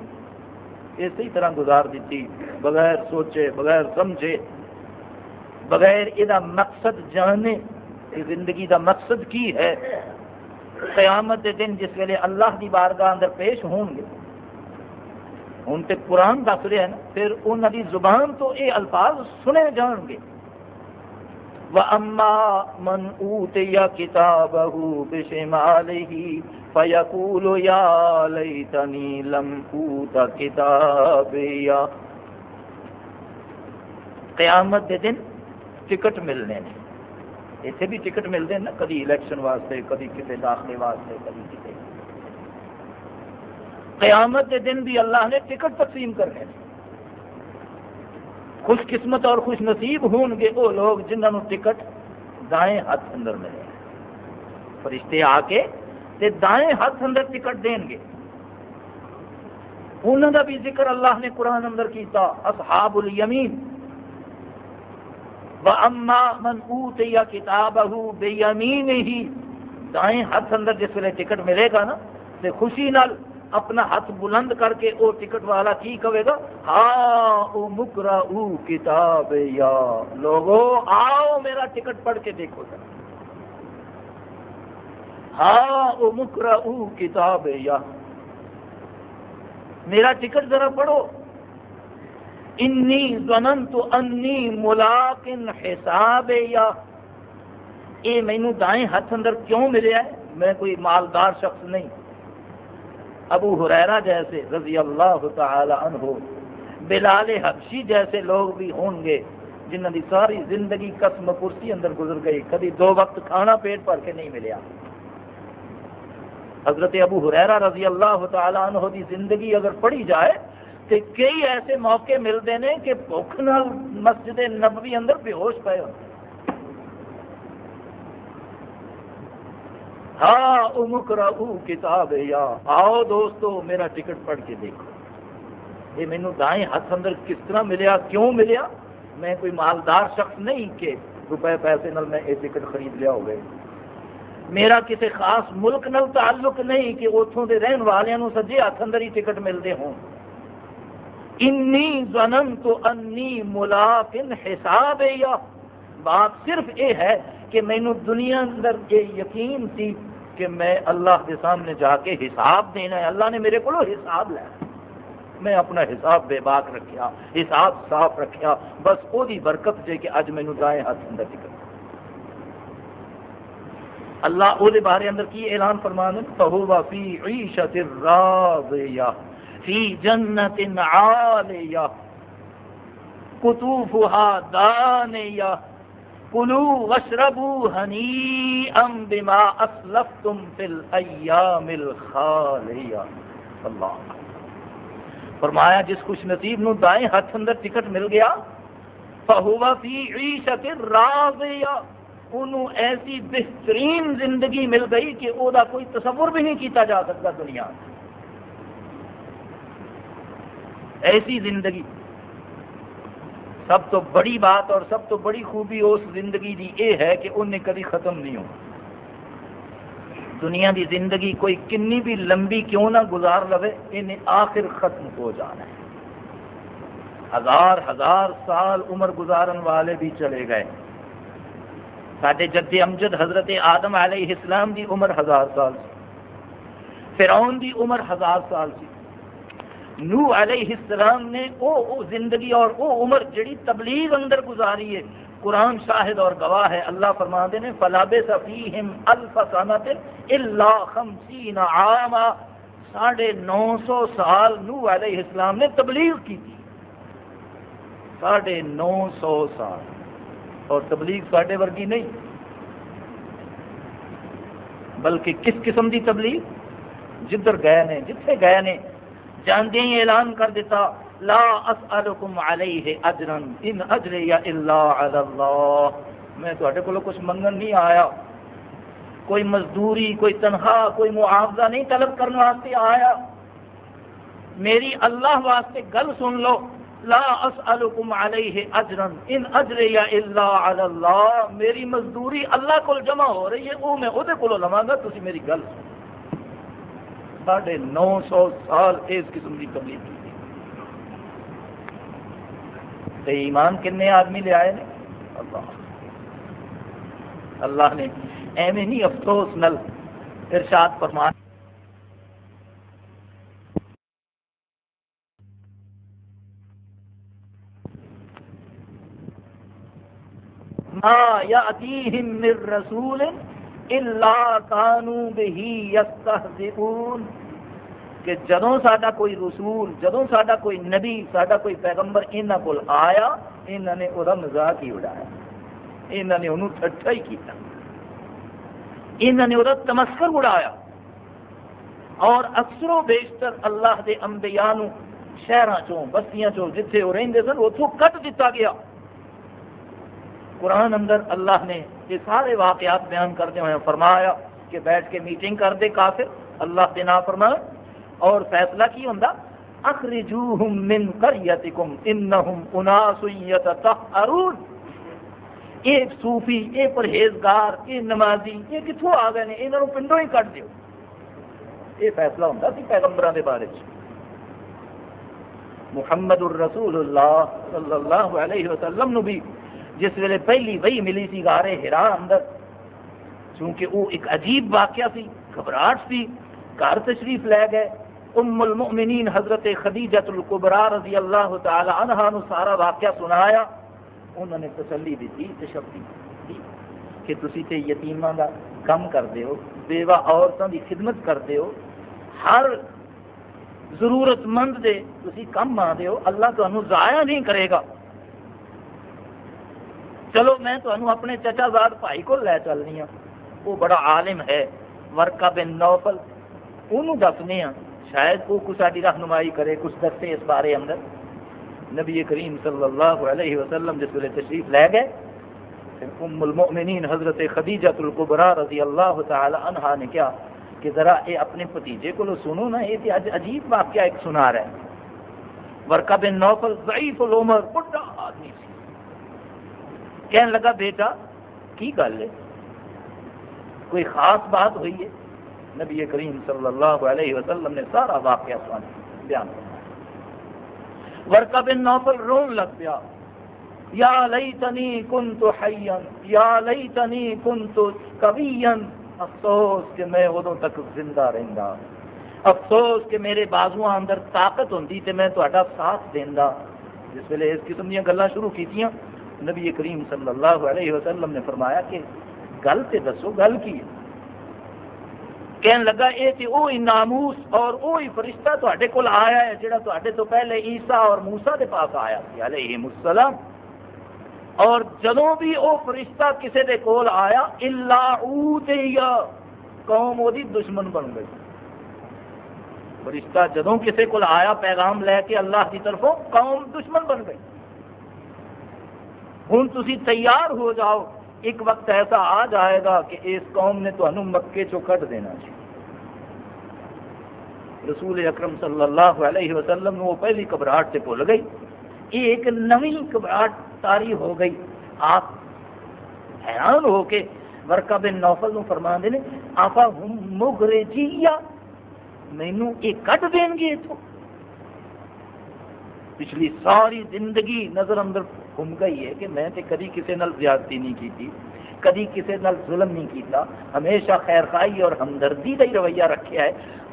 اسی طرح گزار دیتی، بغیر سوچے، بغیر سمجھے، بغیر یہ مقصد جانے کہ زندگی دا مقصد کی ہے۔ قیامت دے دن جس ویلے اللہ دی بارگاہ اندر پیش ہوں گے۔ ہوں تو قرآن دس رہے ہیں پھر انہوں دی زبان تو یہ الفاظ سنے جان گے۔ وَأَمَّا مَنْ أُوتِيَ كِتَابَهُ بِشِمَالِهِ فیقول یا لیتنی لم اوت کتابیا قیامت دے دن ٹکٹ ملنے نے۔ اتنے بھی ٹکٹ ملتے ہیں نا کدی الیکشن واسطے کدی کسی داخلے واسطے کدی کسی۔ قیامت دے دن بھی اللہ نے ٹکٹ تقسیم کرنے خوش قسمت اور خوش نصیب ہون گے وہ لوگ جنہوں ٹکٹ دائیں ہاتھ اندر ملے فرشتے آ کے تے دائیں ہاتھ اندر ٹکٹ دیں گے۔ انہوں کا بھی ذکر اللہ نے قرآن اندر کیتا اصحاب الیمین وَأَمَّا مَنْ أُوتِيَ كِتَابَهُ بِيَمِينِهِ۔ دائیں ہاتھ اندر جس ویلے ٹکٹ ملے گا نا، تے خوشی نال اپنا ہاتھ بلند کر کے وہ ٹکٹ والا کی کہے گا؟ ہاں او مکرا او کتاب، یا لوگو، آؤ میرا ٹکٹ پڑھ کے دیکھو۔ ذرا ہاں مکرا کتاب، یا میرا ٹکٹ ذرا پڑھو۔ انی تو انی ملاقن حساب، یا یہ مینو دائیں ہاتھ اندر کیوں ملیا ہے؟ میں کوئی مالدار شخص نہیں۔ ابو حریرہ جیسے رضی اللہ تعالی عنہ، بلال حبشی جیسے لوگ بھی ہوں گے جنہ دی ساری زندگی قسم کرسی اندر گزر گئی، کبھی دو وقت کھانا پیٹ بھر کے نہیں ملیا۔ حضرت ابو حریرہ رضی اللہ تعالیٰ عنہ دی زندگی اگر پڑھی جائے تو کئی ایسے موقع ملتے ہیں کہ بھوک نال مسجد نبوی اندر بے ہوش پے ہوتے ہاں امک رہو کتاب یا آؤ دوستو، میرا ٹکٹ پڑھ کے دیکھو۔ یہ مینو دائیں ہاتھ اندر کس طرح ملیا، کیوں ملیا؟ میں کوئی مالدار شخص نہیں کہ روپے پیسے نال میں یہ ٹکٹ خرید لیا ہو گئے میرا کسی خاص ملک نل تعلق نہیں کہ اتوں کے رہن والوں سجے ہاتھ اندر ہی ٹکٹ ملتے ہوں۔ انی زنن تو انی ملاقن حساب یا بات صرف یہ ہے کہ مینو دنیا اندر یہ یقین تھی کہ میں اللہ کے سامنے جا کے حساب دینا ہے۔ اللہ نے میرے کو حساب لیا میں اپنا حساب بے باک رکھیا، حساب صاف رکھیا۔ بس وہ برکت جے کہ اج مینو دائیں ہاتھ اندر ٹکٹ اللہ او دے بارے اندر کی اعلان فرمان فہو فی عیشت راضیہ، فی جنت عالیہ۔ قطوفها دانیہ۔ کلو وشربو ہنیئا بما اسلفتم فی الایام الخالیہ اللہ. فرمایا، جس خوش نصیب نو دائیں ہاتھ اندر ٹکٹ مل گیا فہو فی عیشت راضیہ، انہوں ایسی بہترین زندگی مل گئی کہ وہ کوئی تصور بھی نہیں کیتا جا سکتا دنیا ایسی زندگی۔ سب تو بڑی بات اور سب تو بڑی خوبی اس زندگی دی یہ ہے کہ انہیں کبھی ختم نہیں ہو۔ دنیا دی زندگی کوئی کنی بھی لمبی کیوں نہ گزار لوے، انہیں آخر ختم ہو جانا ہے۔ ہزار ہزار سال عمر گزارن والے بھی چلے گئے۔ سارے جد امجد حضرت آدم علیہ السلام دی عمر ہزار سال سی۔ فرعون دی عمر ہزار سال سی۔ نو علیہ السلام نے او, او زندگی اور او عمر جڑی تبلیغ اندر گزاری ہے۔ قرآن شاہد اور گواہ ہے۔ اللہ فرما دے نے فلاب صفیہم الف سنت الا خمسین عاما۔ ساڑھے نو سو سال نو علیہ السلام نے تبلیغ کی۔ تھی ساڑھے نو سو سال۔ اور تبلیغ ساڈے ورگی نہیں۔ بلکہ کس قسم دی تبلیغ؟ جدھر گئے نے جتھے گئے نے جاندے ہی اعلان کر دیتا، لا اسألکم علیہ اجرن، ان اجر یا اللہ علی اللہ۔ میں تھوڑے کو کچھ منگن نہیں آیا۔ کوئی مزدوری، کوئی تنخواہ، کوئی معاوضہ نہیں طلب کرنے واسطے آیا۔ میری اللہ واسطے گل سن لو۔ لا اسألکم علیہ اجرن، ان اجر یا اللہ علی اللہ۔ میری مزدوری اللہ کو جمع ہو رہی ہے وہ میں وہ کو لوا گا تھی میری گل سن۔ ساڑھے نو سو سال اس قسم کی تبلیغ کی ایمان کنے آدمی لے آئے نے؟ اللہ۔ اللہ نے ایویں نہیں افسوس نل ارشاد فرمان ما یاتیہم من رسول الا کانوا به یستهزئون کہ جدوں ساڈا کوئی رسول، جدوں ساڈا کوئی نبی، ساڈا کوئی پیغمبر انہاں کول آیا، انہاں نے او دا مذاق ہی اڑایا۔ انہاں نے انہوں ٹھٹھا ہی کیتا۔ انہاں نے او دا تمسخر اڑایا۔ اور اکثر و بیشتر اللہ دے انبیاء نو شہراں چوں، بستیاں چوں، جتھے وہ رہندے سن، اوتھوں کٹ دتا گیا۔ قرآن اندر اللہ نے یہ سارے واقعات بیان کرتے ہوئے فرمایا کہ بیٹھ کے میٹنگ کر دے کافر، اللہ کے نا فرما اور فیصلہ کی ہوں اخرجوہم من قریتکم انہم اناس یتطہرون۔ ایک صوفی ایک پرہیزگار ایک نمازی یہ کتوں آ گئے ہیں انہوں پنڈوں ہی کٹ دیو۔ یہ فیصلہ ہوں سی پیغمبران دے بارے محمد الرسول اللہ صلی اللہ علیہ وسلم نو بھی جس ویلے پہلی وہی ملی سی گارے ہرا اندر، چونکہ وہ ایک عجیب واقعہ سی گھبراہٹ سی گھر تشریف لے گئے۔ ام المؤمنین حضرت خدیجت القبرا رضی اللہ تعالی عنہ نو سارا واقعہ سنایا۔ انہوں نے تسلی دیتی تشبی دی کہ تسی تے یتیماں دا کم کرتے ہو، بیوہ عورتوں دی خدمت کرتے ہو۔ ہر ضرورت مند دے تسی کم آ ہو، اللہ تمہیں ضائع نہیں کرے گا۔ چلو میں تمہیں اپنے چچا زاد بھائی کو لے چلنی ہوں وہ بڑا عالم ہے ورکا بن نوفل۔ انہوں دسنے ہاں شاید وہ کچھ ساری رہنمائی کرے، کچھ دسے اس بارے اندر۔ نبی کریم صلی اللہ علیہ وسلم جس ویلے تشریف لے گئے ام المؤمنین حضرت خدیجہ القبرا رضی اللہ تعالی عنہا نے کیا کہ ذرا یہ اپنے بھتیجے کو سنو نا یہ اج عجیب واقعہ ایک سنا رہا ہے۔ ورکا بن نوفل ضعیف العمر، بڑا کہنے لگا، بیٹا، کی گل ہے? کوئی خاص بات ہوئی ہے؟ نبی کریم صلی اللہ علیہ وسلم نے سارا واقعہ سنا، بیان کرنا ورکا بن نوفل رون لگ پیا، یا لیتنی کنت حیان یا لیتنی کنت کبین افسوس کہ میں ادو تک زندہ رہندا افسوس کہ میرے بازو اندر طاقت ہوندی تے میں تہاڈا ساتھ دیندا۔ جس ویلے اس قسم دیا گلاں شروع کیتیاں۔ نبی کریم صلی اللہ علیہ وسلم نے فرمایا کہ گل تے دسو، گل کی؟ ہے کہنے لگا یہ تے وہی ناموس اور وہی فرشتہ تے کول آیا ہے جڑا تے تو پہلے عیسیٰ اور موسا کے پاس آیا سی علیہ السلام۔ اور جدوں بھی وہ فرشتہ کسے دے کول آیا اللہ یا قوم وہ دشمن بن گئی۔ فرشتہ جدوں کسے کول آیا، پیغام لے کے اللہ کی طرفوں قوم دشمن بن گئی۔ ہوں تھی تیار ہو جاؤ، ایک وقت ایسا آ جائے گا کہ اس قوم نے تمہیں مکے چو کٹ دینا چاہیے رسول اکرم صلی اللہ علیہ وسلم وہ پہلی گھبراہٹ سے بھول گئی۔ یہ ایک نوی گھبراہٹ تاری ہو گئی۔ آپ حیران ہو کے ورکا بن نوفل نو فرما دے آفا مغرے جی یا مینو یہ کٹ دیں گے اتوں پچھلی ساری زندگی نظر اندر گم گئی ہے کہ میں تے کدی کسی نال زیادتی نہیں کی کدی کسی نال ظلم نہیں کیتا ہمیشہ خیر خائی اور ہمدردی کا ہی رویہ رکھا ہے۔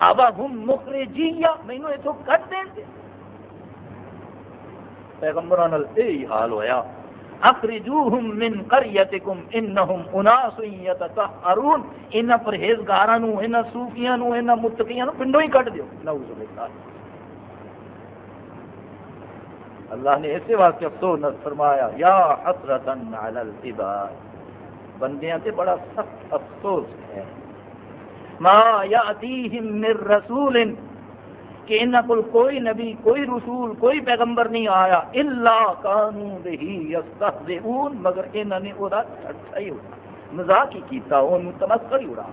آبا ہم مخرے جی یا مینو اتو کٹ دیں گے پیغمبران یہی حال ہویا۔ اخرجوہم من قریتکم انہم اناس یتطہرون۔ انہاں پرہیزگاراں نو انہاں صوفیاں نو انہاں متقیاں نو پنڈوں ہی کٹ دیو۔ نعوذ باللہ۔ اللہ نے اسی واسطے افسوس فرمایا، یا حسرتن علی العباد بندیاں تے بڑا سخت افسوس ہے۔ ما یاتیہم من رسول، کہ انہاں کول کوئی نبی، کوئی رسول، کوئی پیغمبر نہیں آیا۔ الا کانوا به یستهزئون مگر انہاں نے او دا ٹھٹھا ہی مذاق ہی کیتا اونوں تمسخر ہی اڑا۔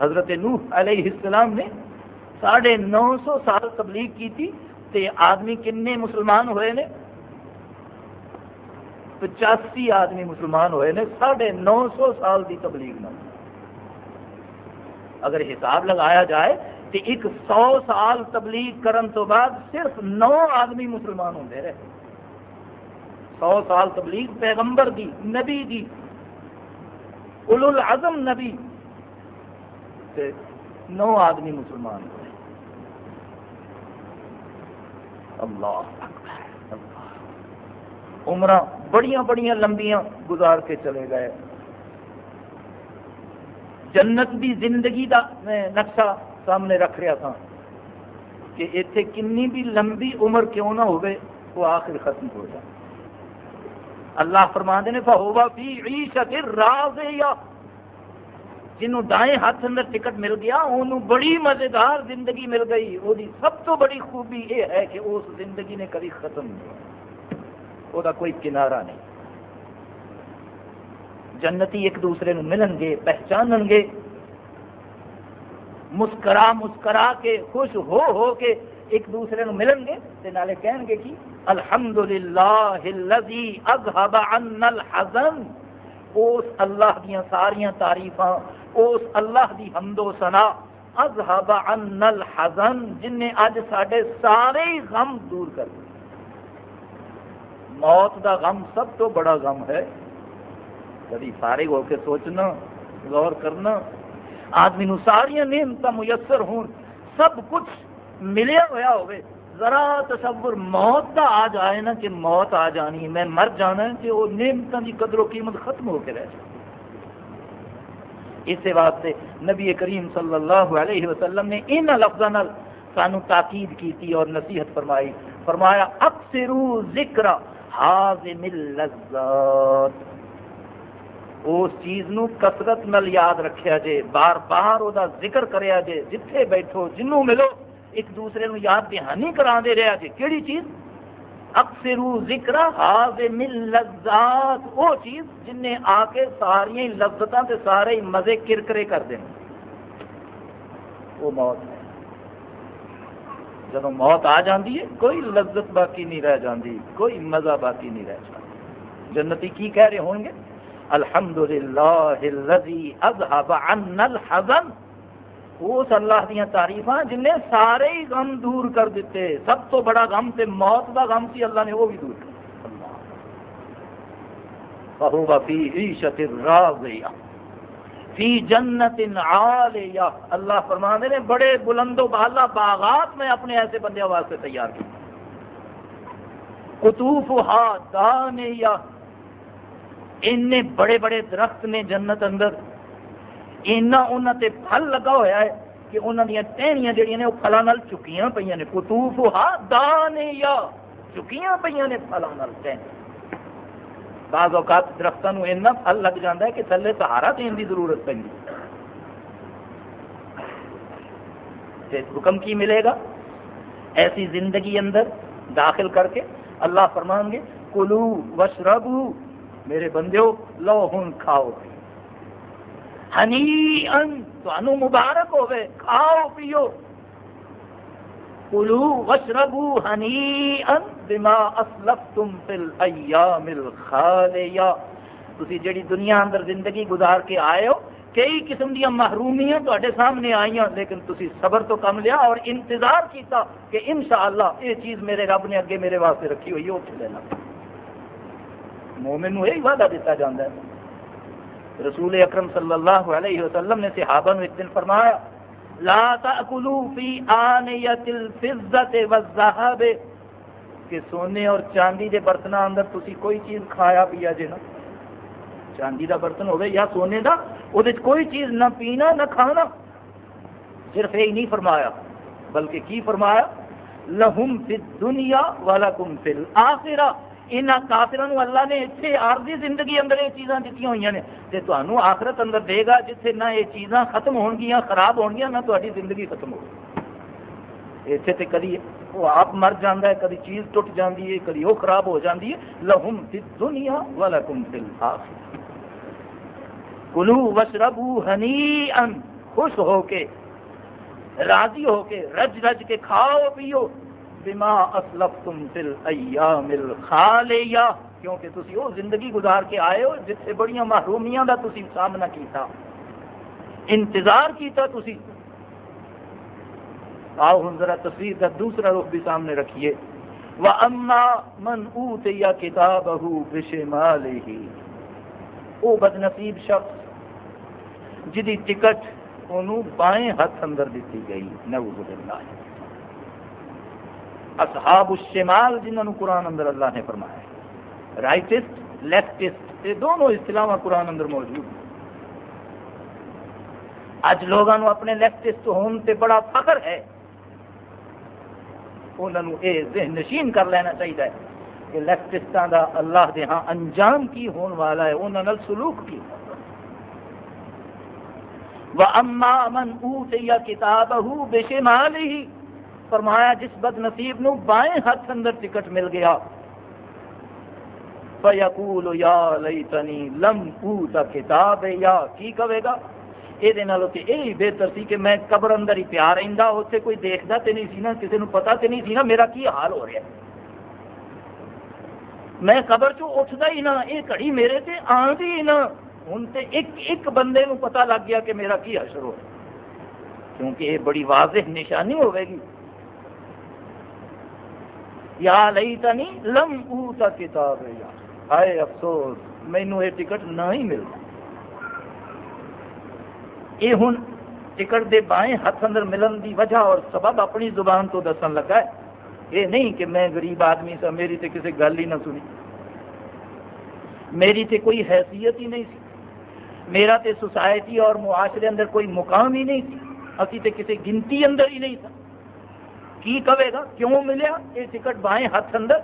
حضرت نوح علیہ السلام نے ساڑھے نو سو سال تبلیغ کی تھی تے آدمی کنے مسلمان ہوئے نے؟ پچاسی آدمی مسلمان ہوئے نے، ساڑھے نو سو سال کی تبلیغ نہ اگر حساب لگایا جائے تو ایک سو سال تبلیغ کرن تو بعد صرف نو آدمی مسلمان ہوتے رہے۔ سو سال تبلیغ پیغمبر دی، نبی دی اولو العظم نبی نو آدمی مسلمان ہوئے۔ اللہ عمر بڑی بڑی لمبیاں گزار کے چلے گئے۔ جنت دی زندگی دا میں نقشہ سامنے رکھ رہا تھا کہ اتنے کنی بھی لمبی عمر کیوں نہ ہوئے، وہ آخر ختم ہو جائے۔ اللہ فرما نے فہوبا فی عیشت راز یا جنہوں دائیں ہاتھ اندر ٹکٹ مل گیا، انہوں بڑی مزیدار زندگی مل گئی۔ وہ دی سب تو بڑی خوبی یہ ہے کہ اس زندگی نے کبھی ختم نہیں وہ کوئی کنارہ نہیں۔ جنتی ایک دوسرے نو ملن گے پہچان گے۔ مسکرا مسکرا کے، خوش ہو ہو کے ایک دوسرے نو ملن گے۔ تے نالے کہن گے کہ الحمدللہ الذی اذهب عنا الحزن۔ اس اللہ دیاں ساریاں تعریفاں، اس اللہ دی حمد و سنا اذهب عنا الحزن جن نے اج ساڈے سارے غم دور کر دے۔ موت دا غم سب تو بڑا غم ہے۔ کبھی فارغ ہو کے سوچنا، غور کرنا۔ آدمی نو ساریا نعمت میسر ہون، سب کچھ ملیا ہوا ہوئے۔ ذرا تصور موت دا آ جائے نا کہ موت آ جانی میں مر جانا ہے کہ وہ نعمتوں کی قدر و قیمت ختم ہو کے رہ جائے۔ اسی واسطے نبی کریم صلی اللہ علیہ وسلم نے ان لفظوں سانو تاکید کی اور نصیحت فرمائی۔ فرمایا، اکثرو ذکر حازم اللذات۔ اس چیز نو کثرت نل یاد رکھیا جے، بار بار او دا ذکر کریا جے، جتھے بیٹھو، جنوں ملو ایک دوسرے نو یاد دہانی کرا دے رہا جے کیڑی چیز؟ اکثرو ذکر حاضم اللذات وہ چیز جن نے آ کے ساری لذتاں تے سارے مزے کرکرے کر دیں وہ موت ہے۔ جب موت آ جاندی ہے، کوئی لذت باقی نہیں رہ جاندی۔ کوئی مزہ باقی نہیں رہ جاتا جنتی کی کہہ رہے ہوں گے الحمدللہ الذی اذهب عنا الحزن۔ اس اللہ دیا تعریف جن نے سارے ہی غم دور کر دیتے۔ سب تو بڑا غم تے موت دا غم سی اللہ نے وہ بھی دور کر فی جنت عالیہ۔ اللہ فرمانے نے بڑے بلند و بالا باغات میں اپنے ایسے بندے واسطے تیار کی قطوفہا دانیہ۔ ان بڑے بڑے درخت نے جنت اندر اینا تے پھل لگا ہوا ہے کہ انہوں دیا ٹہنیاں جہیا نے وہ فلاں چکیاں پہ نے کتوف ہا دانے یا چکیاں پہ نے فلاں ٹہنی بعض اوقات درختوں اینا پھل لگ جاتا ہے کہ تھلے سہارا دین کی ضرورت پہ حکم کی ملے گا ایسی زندگی اندر داخل کر کے اللہ فرمان گے کلو وشربو میرے بندے لو ہوں کھاؤ ہنی ان مبارک ہوئے، کھاؤ، پیو۔ کلو وشربو ہنی ان بما اسلفتم فی الایام الخالیہ۔ تسی جڑی دنیا اندر زندگی گزار کے آئے ہو، کئی قسم دیا محرومیاں تے سامنے آئی لیکن تسی صبر تو کم لیا اور انتظار کیتا کہ انشاءاللہ یہ چیز میرے رب نے اگے میرے واسطے رکھی ہوئی ہے لینا۔ مومن نو یہی وعدہ دیتا جاتا ہے۔ رسول اکرم صلی اللہ علیہ وسلم نے صحابہ نے ایک دن فرمایا، لا تاکلوا فی آنیت الفضت والذهب کہ سونے اور چاندی دے برتن اندر تسی کوئی چیز کھایا پیا جے نا۔ چاندی دا برتن ہوے یا سونے دا او دے کوئی چیز نہ پینا، نہ کھانا۔ صرف یہ نہیں فرمایا، بلکہ کی فرمایا، لہم فی الدنیا ولکم فی الاخرہ یہاں کافروں اللہ نے اتنے آرزی زندگی اندر یہ چیزاں دیتی ہوئی نے۔ تو تمہیں آخرت اندر دے گا جتنے نہ یہ چیزاں ختم ہون گیا خراب ہون گیا نہ تاری زندگی ختم ہوگی اتنے تو کدی وہ آپ مر جانا ہے، کدی چیز ٹوٹ جاتی ہے، کدی وہ خراب ہو جاتی ہے۔ لہم فی دنیا والا کم فی کلو وشربو ہنی خوش ہو کے، راضی ہو کے، رج رج کے کھاؤ، پیو۔ بما اسلف تم فل ایام الخالیہ، کیونکہ تسی وہ زندگی گزار کے آئے ہو جتنے بڑی محرومیاں دا تسی سامنا کیتا۔ انتظار کیتا تسی۔ آؤ ہوں ذرا تصویر کا دوسرا رخ بھی سامنے رکھیے۔ وَأَمَّا مَنْ أُوتِيَ كِتَابَهُ بِشِمَالِهِ۔ او بد نصیب شخص جدی ٹکٹ انہوں بائیں ہاتھ اندر دیتی گئی۔ نعوذ باللہ۔ اصحاب الشمال جنہوں نے قرآن اندر اللہ نے فرمایا رائٹسٹ لیفٹسٹ یہ دونوں اصطلاح قرآن اندر موجود ہیں۔ اج لوگوں اپنے لیفٹسٹ ہونے سے بڑا فخر ہے۔ انہوں نے یہ ذہن نشین کر لینا چاہیے کہ لیفٹسٹان دا اللہ دے ہاں انجام کی ہون والا ہے، انہوں سلوک کی۔ وَأَمَّا مَنْ أُوتِيَ كِتَابَهُ بِشِمَالِهِ فرمایا جس بد نصیب نو بائیں ہاتھ اندر ٹکٹ مل گیا۔ فیقول یا لیتنی لم اوتا کتاب یا کی کہے گا؟ اے دے نالو تے یہ بہتر سی کہ میں قبر اندر ہی پیار رہا اتنے کوئی دیکھتا تو نہیں سی نا کسی نے پتا تو نہیں سی نا میرا کی حال ہو رہا ہے۔ میں قبر چو اٹھتا ہی نہ یہ کڑی میرے سے آتی ہی نہ ہوں تو ایک ایک بندے نو پتا لگ گیا کہ میرا کی حشر ہو رہا ہے۔ کیونکہ یہ بڑی واضح نشانی ہوئے گی۔ یا لئی تنی لم اوتا کتاب یا آئے افسوس مینو یہ ٹکٹ نہ ہی ملتا یہ ہوں ٹکٹ دے بائیں ہاتھ اندر ملن دی وجہ اور سبب اپنی زبان تو دسن لگا ہے۔ یہ نہیں کہ میں غریب آدمی سا، میری تے کسی گل ہی نہ سنی۔ میری تے کوئی حیثیت ہی نہیں سی۔ میرا تے سوسائٹی اور معاشرے اندر کوئی مقام ہی نہیں سی۔ اسی تے کسی گنتی اندر ہی نہیں تھا۔ کی کہے گا؟ کیوں ملیا یہ ٹکٹ بائیں ہاتھ اندر۔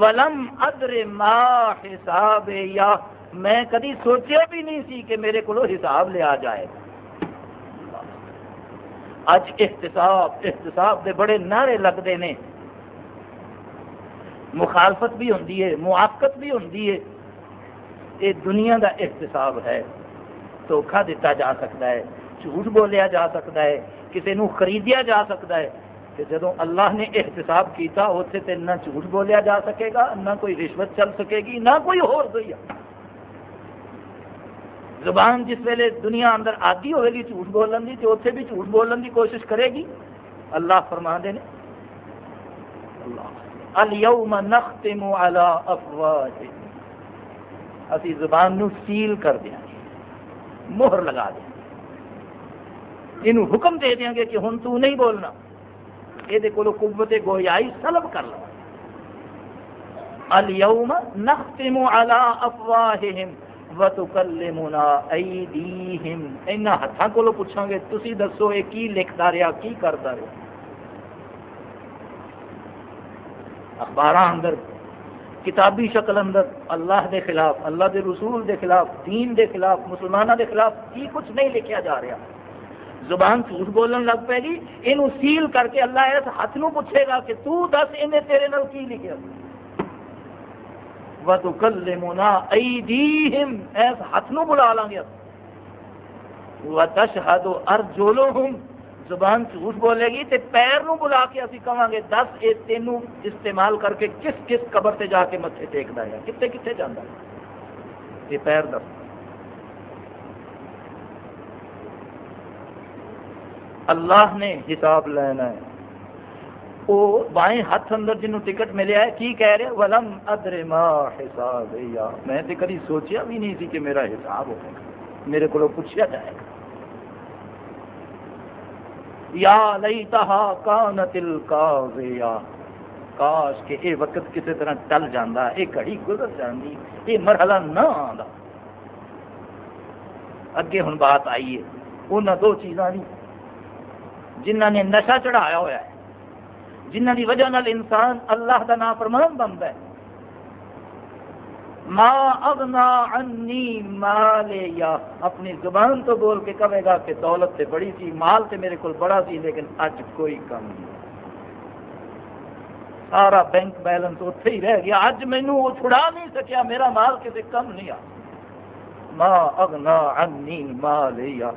ولم ادر ما حساب یا۔ میں کدی سوچیا بھی نہیں سی کہ میرے کو حساب لیا جائے۔ اج احتساب احتساب دے بڑے نعرے لگتے ہیں مخالفت بھی ہوں موافقت بھی ہوں یہ دنیا دا احتساب ہے۔ دھوکھا دیتا جا سکتا ہے، جھوٹ بولیا جا سکتا ہے کسی نو خریدیا جا سکتا ہے۔ کہ جدو اللہ نے احتساب کیتا اتنے تو نہ جھوٹ بولیا جا سکے گا، نہ کوئی رشوت چل سکے گی، نہ کوئی اور کوئی زبان جس ویلے دنیا اندر آدھی ہوئے گی، جھوٹ بولن کی تو اتنے بھی جھوٹ بولن کی کوشش کرے گی۔ اللہ فرما دے اليوم نختم على افواہ اسی زبان نو سیل کر دیا مہر لگا دیا یہ حکم دے دیا گے کہ ہوں تو نہیں بولنا۔ یہ قوت گویائی سلب کر لو اليوم نختم على افواہہم وتکلمنا ایدیہم اینا ہتھاں کولو پوچھاں گے تسی دسو اے کی لکھدا رہیا کی کردا رہیا اخباراں اندر کتابی شکل اندر اللہ دے خلاف اللہ دے رسول دے خلاف دین دے خلاف مسلمانہ دے خلاف کی کچھ نہیں لکھیا جا رہا زبان جھوٹ بولن لگ پے گی؟ یہ سیل کر کے اللہ اس ہاتھ نو پوچھے گا کہ تو دس انہیں تیرے نال کی لکھے وَتُكَلِّمُنَا أَيْدِيهِمْ ایس ہاتھ نو بلا لیں گے وَتَشْهَدُ أَرْجُلُهُمْ۔ زبان جھوٹ بولے گی تے پیر نو بلا کے اسی کہاں گے؟ دس اے تینوں استعمال کر کے کس کس قبر تے جا کے متھے ٹیکدا ہے؟ کتے کتے جاندا ہے؟ یہ پیر دس۔ اللہ نے حساب لینا ہے۔ وہ بائیں ہاتھ اندر جنہوں ٹکٹ ملیا ہے کی کہہ رہے ولم ادر ما حساب یا میں تو کبھی سوچیا بھی نہیں سی کہ میرا حساب ہو میرے کو پوچھا جائے۔ گا یا لئی تہا کان تل کاش کہ یہ وقت کسی طرح ٹل جانا یہ گھڑی گزر جاندی یہ مرحلہ نہ آتا اگے ہوں بات آئی ہے۔ انہوں دو چیزاں نہیں۔ جنہ نے نشا چڑھایا ہوا ہے جنہ کی وجہ نال انسان اللہ کا نام فرمان بنتا ہے۔ ما اغنا عنی مال، یا اپنی زبان تو بول کے کہے گا کہ دولت سے بڑی سی، مال سے میرے کو بڑا سی، لیکن اج کوئی کم نہیں۔ سارا بینک بیلنس اتنے ہی رہ گیا۔ اج مینو وہ چھڑا نہیں سکیا، میرا مال کسی کم نہیں آ۔ ما اغنا عنی مال، یا۔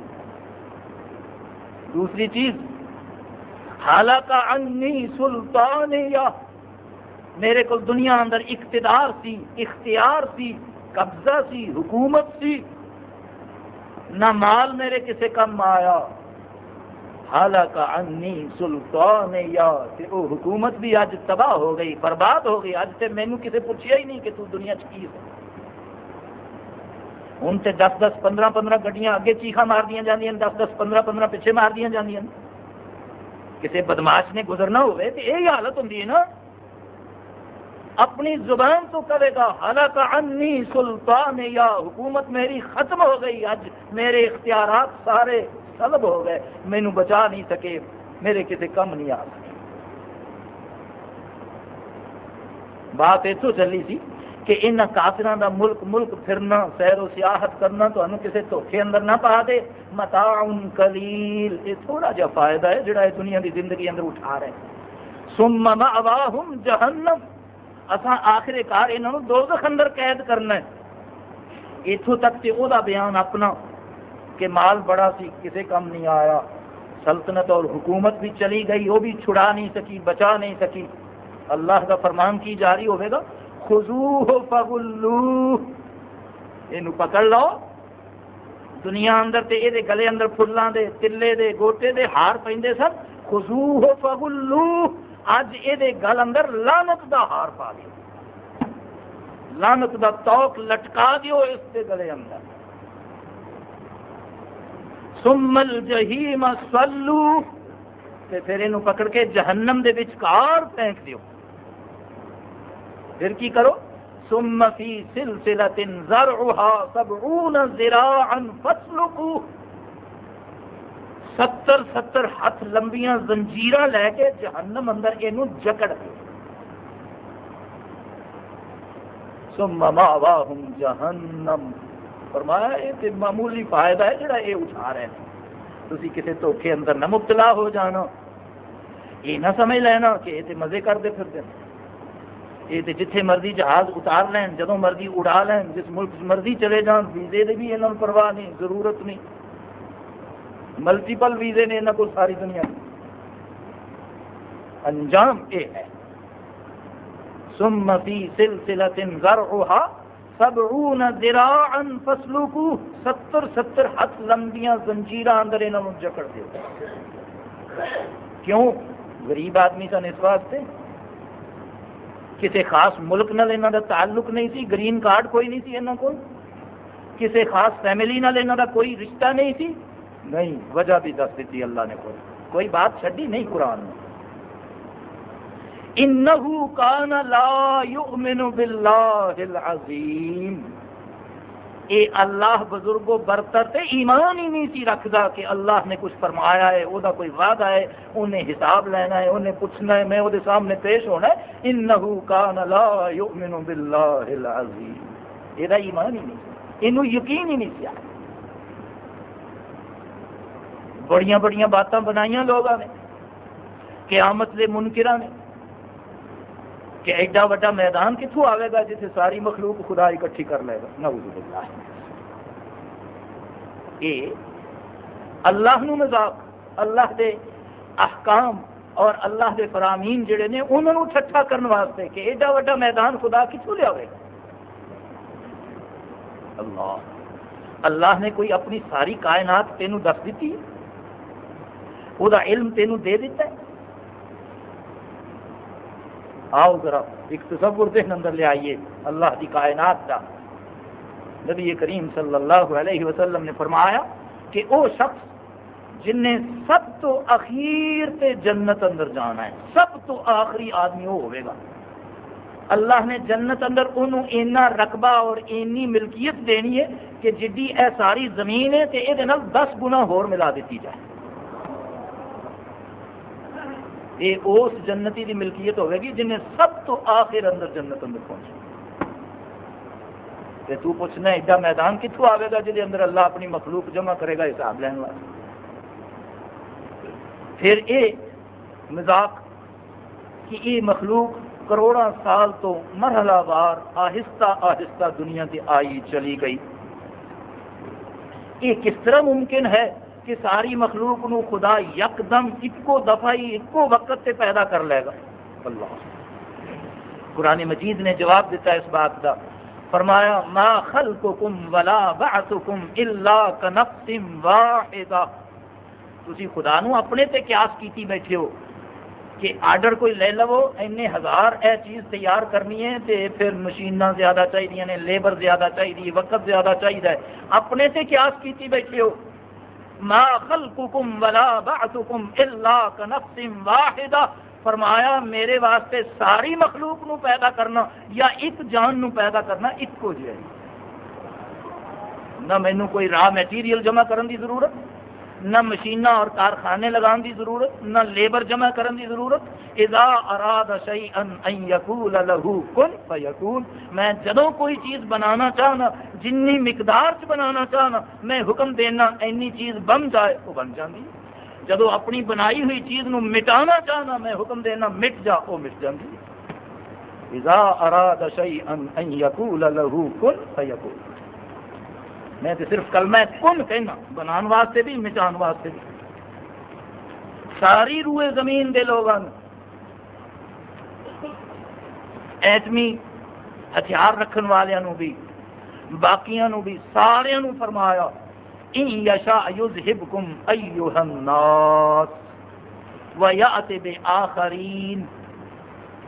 دوسری چیز حالانکہ انی سلطان یا۔ میرے کو دنیا اندر اقتدار سی، اختیار سی، قبضہ سی، حکومت سی۔ نہ مال میرے کسی کم آیا حالانکہ انی سلطان یا۔ وہ حکومت بھی اج تباہ ہو گئی، برباد ہو گئی۔ اج سے مینو کسی پوچھا ہی نہیں کہ تو دنیا چکی ہوں تو دس دس پندرہ پندرہ گڈیاں اگے چیخا مار دیا جی دس دس پندرہ پندرہ پیچھے مار دیا جی کسی بدماش نے گزرنا ہوئے تو یہی حالت ہوں نا۔ اپنی زبان تو کرے گا حالانکہ انی سلطان، یا حکومت میری ختم ہو گئی اج میرے اختیارات سارے سلب ہو گئے مینو بچا نہیں سکے، میرے کسی کم نہیں آ سکے۔ بات اتو چلی سی۔ کہ ان کافران دا ملک ملک پھرنا، سیر و سیاحت کرنا تو انہوں کسی دھوکھے اندر نہ پا دے۔ متاع کلیل یہ تھوڑا جا فائدہ ہے جڑا یہ دنیا دی زندگی اندر اٹھا رہے ہیں۔ ثم مأواہم جہنم اصا آخر کار یہاں دو اندر قید کرنا ہے۔ اتوں تک تو وہ بیان اپنا کہ مال بڑا سی کسی کم نہیں آیا۔ سلطنت اور حکومت بھی چلی گئی، وہ بھی چھڑا نہیں سکی، بچا نہیں سکی۔ اللہ کا فرمان کی جاری ہوئے گا؟ خزو فگلو یہ پکڑ لو۔ دنیا اندر تے یہ گلے اندر فلان دے، تلے دے، گوٹے دے، ہار پہ سن۔ خزو فگلو اج یہ گل اندر لانت دا ہار پا دیا لانت دا توک لٹکا دیو اس دے گلے اندر۔ سمل جہیم سلو پھر یہ پکڑ کے جہنم دے کار پھینک دیو۔ پھر کی کرو؟ ثم فی سلسلۃ زرعها 70 ذراعا فاسلكوا ستر ستر ہاتھ لمبیاں زنجیر لے کے جہنم اندر یہ جکڑ۔ دے ثم ماواہم جہنم۔ فرمایا، یہ تے معمولی فائدہ ہے جڑا یہ اٹھا رہے ہیں۔ تھی کسی دھوکھے اندر نہ مبتلا ہو جانا۔ یہ نہ سمجھ لینا کہ یہ تے مزے کرتے پھرتے یہ تو جتھے مرضی جہاز اتار لین جدو مرضی اڑا لین، جس ملک مرضی چلے جان، ویزے کی بھی یہاں پرواہ نہیں ضرورت نہیں ملٹیپل ویزے نے یہاں کو ساری دنیا میں انجام یہ ہے۔ ثم فی سلسلۃ زرعها سبعون ذراعا فسلوکو ستر ستر ہاتھ لمبیاں زنجیراں اندر انہوں جکڑ دے کیوں؟ غریب آدمی سن اس واسطے کسی خاص ملک نال یہاں کا تعلق نہیں سی، گرین کارڈ کوئی نہیں سی انہوں کو کسی خاص فیملی نال یہاں کا کوئی رشتہ نہیں سی۔ نہیں، وجہ بھی دس دیتی اللہ نے کوئی۔ کوئی بات چڈی نہیں قرآن میں انہو کان لا یؤمن باللہ العظیم۔ اے اللہ بزرگو برتر تے ایمان ہی نہیں سی رکھدا کہ اللہ نے کچھ فرمایا ہے، او دا کوئی وعدہ ہے، انہیں حساب لینا ہے، انہیں پوچھنا ہے، میں او دے سامنے پیش ہونا ہے۔ انہو کان لا یؤمن باللہ العظیم۔ اے دا ایمان ہی نہیں انہوں یقین ہی نہیں سی۔ آئے بڑیاں بڑیاں باتاں بنائی لوگوں نے۔ قیامت دے منکرہ نے۔ کہ ایڈا وڈا میدان کتوں آئے گا جسے ساری مخلوق خدا اکٹھی کر لے گا؟ نعوذ باللہ۔ اے اللہ نو مذاق، اللہ دے احکام اور اللہ دے فرامین جڑے نے انہوں نے ٹھٹھا کرنے واسطے کہ ایڈا وڈا میدان خدا کتوں لیا گا؟ اللہ۔ اللہ نے کوئی اپنی ساری کائنات تینوں دس دیتی ہے؟ وہ علم تینوں دے دیتا ہے؟ آؤ ذرا، ایک تصور ذہن اندر لے آئیے، اللہ کی کائنات کا نبی کریم صلی اللہ علیہ وسلم نے فرمایا کہ وہ شخص جن نے سب تو اخیر تے جنت اندر جانا ہے، سب تو آخری آدمی وہ ہوئے گا۔ اللہ نے جنت اندر انہوں اینا رقبہ اور اینی ملکیت دینی ہے کہ جدی اے ساری زمین ہے تے یہ دس گنا ہور ملا دیتی جائے۔ یہ اس جنتی دی ملکیت ہوئے گی جنہیں سب تو آخر اندر جنت اندر پہنچے تے تو پوچھنا ایڈا میدان کتوں آئے گا جی اندر اللہ اپنی مخلوق جمع کرے گا حساب لین واسطے؟ پھر یہ مزاق کہ یہ مخلوق کروڑا سال تو مرحلہ وار آہستہ آہستہ دنیا سے آئی چلی گئی۔ یہ کس طرح ممکن ہے؟ کہ ساری مخلوق نو خدا یکدم ایکو دفعہ ہی ایکو وقت سے پیدا کر لے گا۔ اللہ۔ قرآن مجید نے جواب دیتا ہے اس بات کا۔ فرمایا، ما خلقکم ولا بعثکم الا کنفس واحدہ۔ تسی خدا نو اپنے تے قیاس کیتی بیٹھے ہو کہ آرڈر کوئی لے لو، اینے ہزار اے چیز تیار کرنی ہے تے پھر مشینہ زیادہ چاہیے نے، لیبر زیادہ چاہیے وقت زیادہ چاہیے اپنے تے قیاس کیتی بیٹھے ہو۔ ما خلقکم ولا بعثکم الا کنفس واحدہ فرمایا، میرے واسطے ساری مخلوق نو پیدا کرنا یا ایک جان نو پیدا کرنا ایک کو جی نہ مینوں کوئی را میٹیریل جمع کرن دی ضرورت نہ مشینہ اور کارخانے لگان دی ضرورت، نہ لیبر جمع کرن دی ضرورت۔ اذا اراد شیئا ان یکول له کن فیکون۔ میں جدوں کوئی چیز بنانا چاہنا، جنی مقدار چ بنانا چاہنا، میں حکم دینا اینی چیز بن جائے وہ بن جاندی۔ جدو اپنی بنائی ہوئی چیز نو مٹانا چاہنا، میں حکم دینا مٹ جا، وہ مٹ جاندی۔ اذا اراد شیئا ان یکول له کن فیکون۔ میں تو صرف کلمہ کن کہنا بنان واسطے بھی مٹان واسطے بھی۔ ساری روئے زمین دے لوگ ایٹمی ہتھیار رکھن والوں بھی، باقیاں بھی سارے فرمایا یذہبکم ایوہ الناس ویأت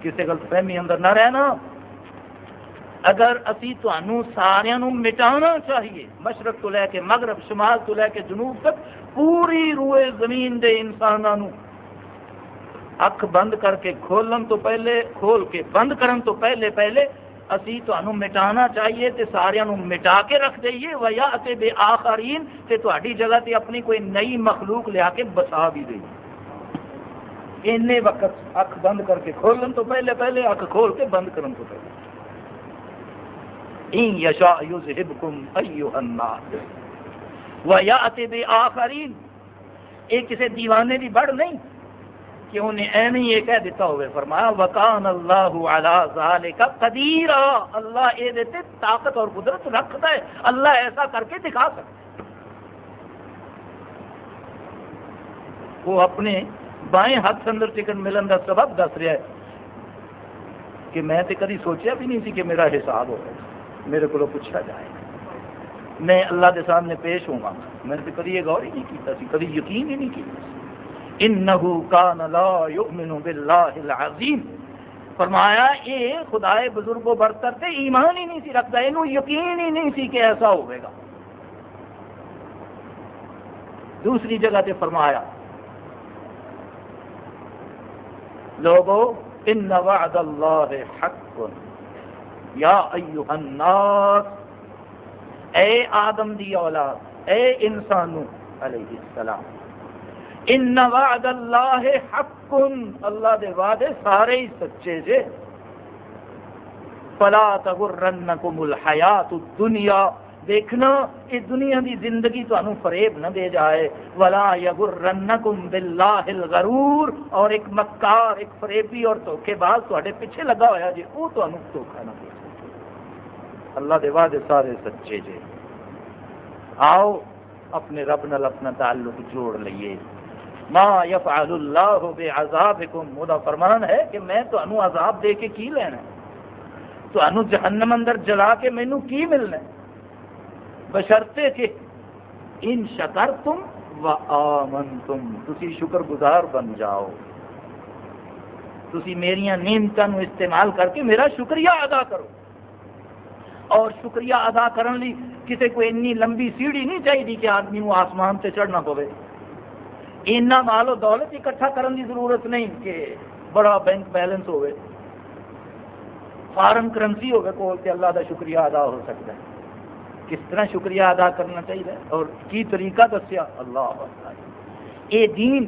کسی غلط فہمی اندر نہ رہنا۔ اگر اسی تنوع سارا مٹانا چاہیے، مشرق تو لے کے مغرب، شمال تو لے کے جنوب تک، پوری روئے زمین دے انسانوں اکھ بند کر کے کھولن تو پہلے، کھول کے بند کرن تو پہلے پہلے اسی تنوع مٹانا چاہیے تے سارا مٹا کے رکھ دئیے۔ ویا تے بے آخرین تے تہاڈی جگہ تے اپنی کوئی نئی مخلوق لیا کے بسا بھی دئیے۔ اینے وقت اکھ بند کر کے کھولن تو پہلے پہلے اکھ کھول کے بند کرن تو پہلے۔ ان یشاء یذہبکم ایوہ الناس. ویأتی بی آخرین. ایک کسی دیوانے دی بڑھ نہیں کہ انہیں ایمی یہ کہہ دیتا ہوئے فرمایا، وکان اللہ علی ذالک قدیر اللہ اے دیتے طاقت اور قدرت رکھتا ہے، اللہ ایسا کر کے دکھا سکتا وہ اپنے بائیں ہاتھ اندر چکن ملن کا سبب دس رہا ہے کہ میں تو کدی سوچیا بھی نہیں سی کہ میرا حساب ہوگا میرے کو پوچھا جائے۔ میں اللہ کے سامنے پیش ہوں گا۔ میں نے کدی یہ غور ہی نہیں کیتا سی کدی یقین ہی نہیں کیا انہو کان لا یؤمن باللہ العظیم۔ فرمایا، اے خدائے بزرگ و برتر، تے ایمان ہی نہیں سی رکھتا یہ یقین ہی نہیں سی کہ ایسا ہوئے گا۔ دوسری جگہ تے فرمایا، لوگو، ان وعد اللہ حق۔ یا ایوہ الناس، اے آدم دی اولاد، اے انسانو علیہ السلام، ان وعد اللہ حق اللہ دے وعدے سارے ہی سچے جے۔ فلا تغرنکم الحیات الدنیا، دیکھنا یہ دنیا دی زندگی تو انو فریب نہ دے جائے۔ ولا یغرنکم باللہ الغرور، اور ایک مکار، ایک فریبی اور دھوکے باز تواڈے پیچھے لگا ہویا جی وہ تو انو دھوکا نہ دے۔ اللہ دے وعدے سارے سچے جے۔ آؤ اپنے رب نال اپنا تعلق جوڑ لئیے۔ ما یفعل اللہ بعذابکم وہ فرمان ہے کہ میں تو انو عذاب دے کے کی لینا ہے؟ تو انو جہنم اندر جلا کے مینو کی ملنا ہے؟ بشرتے کہ ان شکر تم و آمن تم تسی شکر گزار بن جاؤ۔ تسی میریاں نعمتوں استعمال کر کے میرا شکریہ ادا کرو۔ اور شکریہ ادا کرنے لی۔ کسی کو انی لمبی سیڑھی نہیں چاہیے کہ آدمی کو آسمان سے چڑھنا پوے۔ اینا مال و دولت اکٹھا کرنے کی ضرورت نہیں کہ بڑا بینک بیلنس ہوئے فارن کرنسی ہوگی کول تے اللہ دا شکریہ ادا ہو سکتا ہے۔ کس طرح شکریہ ادا کرنا چاہیے اور کی طریقہ دسیا؟ اللہ اے دین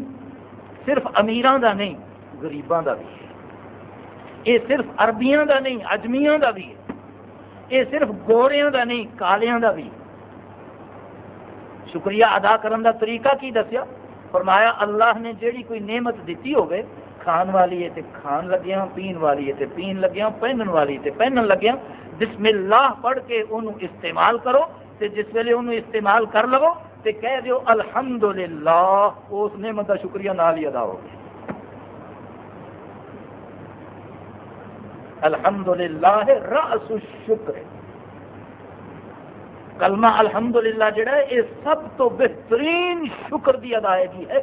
صرف امیران دا نہیں، غریباں دا بھی۔ ہے یہ صرف عربیاں دا نہیں، اجمیاں دا بھی۔ ہے یہ صرف گوریاں دا نہیں، کالیاں دا بھی۔ شکریہ ادا کرن دا طریقہ کی دسیا؟ فرمایا، اللہ نے جیڑی کوئی نعمت دیتی ہوگی کھان والی ہے تے کھان لگیا پین والی ہے تے پین لگیا پہنن والی تے پہنن لگیا بسم اللہ پڑھ کے انہوں استعمال کرو تے جس ویلے انہوں استعمال کر لو تے کہہ دیو، الحمدللہ، اس نعمت کا شکریہ نال ہی ادا ہو گیا الحمدللہ رأس الشکر۔ کلمہ الحمدللہ جڑا ہے، یہ سب تو بہترین شکر دی ادائیگی ہے۔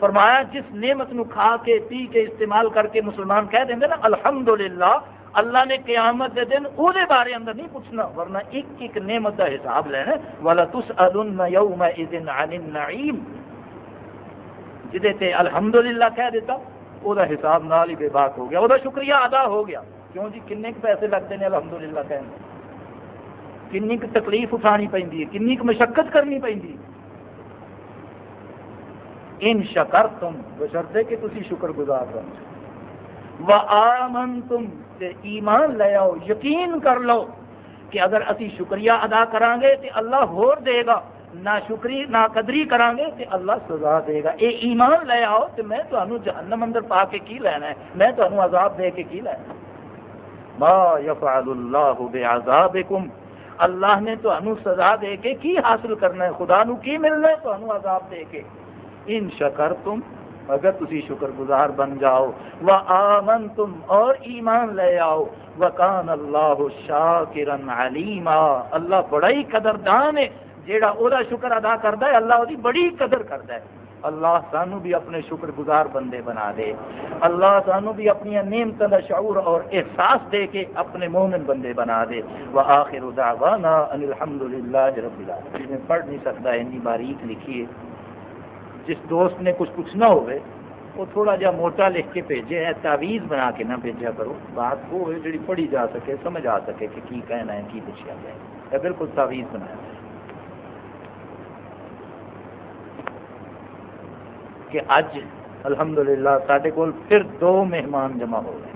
فرمایا، جس نعمت نو کھا کے، پی کے، استعمال کر کے مسلمان کہہ دیں گے نا، الحمدللہ، اللہ نے قیامت دے دن او دے بارے اندر نہیں پوچھنا، ورنہ ایک ایک نعمت کا حساب لینا والا تسألن یومئذ عن النعیم جدے تے الحمدللہ کہہ دیتا وہ حساب نال ہی بے باک ہو گیا وہ شکریہ ادا ہو گیا کیوں جی کنے پیسے لگتے ہیں الحمدللہ کہنے کنی تکلیف اٹھانی پہ کنی مشقت کرنی پہ ان شکر تم بشرتے کہ تھی شکر گزار بن و آمن تم ایمان لے آؤ یقین کر لو کہ اگر اسی شکریہ ادا کریں گے تو اللہ ہور دے گا نہ شکری، نہ قدری کریں گے تو اللہ سزا دے گا۔ اے ایمان لے آؤ تو میں تمہیں جہنم اندر پا کے کی لینا ہے؟ میں تمہیں عذاب دے کے کی لینا ما یفعل اللہ بعذابکم۔ اللہ نے تو انو سزا دے کے کی حاصل کرنا ہے؟ خدا نو کی ملنا ہے تو انو عذاب دے کے؟ ان شکر تم اگر تسی شکر گزار بن جاؤ۔ و آمن تم اور ایمان لے آؤ۔ وکان اللہ شاکرن علیما۔ اللہ بڑا ہی قدردان ہے۔ جیڑا او دا شکر ادا کرتا ہے، اللہ وہ بڑی قدر کرتا ہے۔ اللہ سانو بھی اپنے شکر گزار بندے بنا دے۔ اللہ سانو بھی اپنی نعمتوں کا شعور اور احساس دے کے اپنے مومن بندے بنا دے۔ وہ آخر دعوانا ان الحمد للہ رب العالمین۔ پڑھ نہیں سکتا، اتنی باریک لکھیے جس دوست نے کچھ پوچھنا ہوئے، وہ تھوڑا جا موٹا لکھ کے بھیجے ہے تعویذ بنا کے نہ بھیجا کرو۔ بات وہ ہوئے جی پڑھی جا سکے، سمجھ آ سکے کہ کی کہنا ہے، کی پوچھا جائے بالکل تعویذ بنایا۔ کہ اج الحمدللہ سارے کو پھر دو مہمان جمع ہو گئے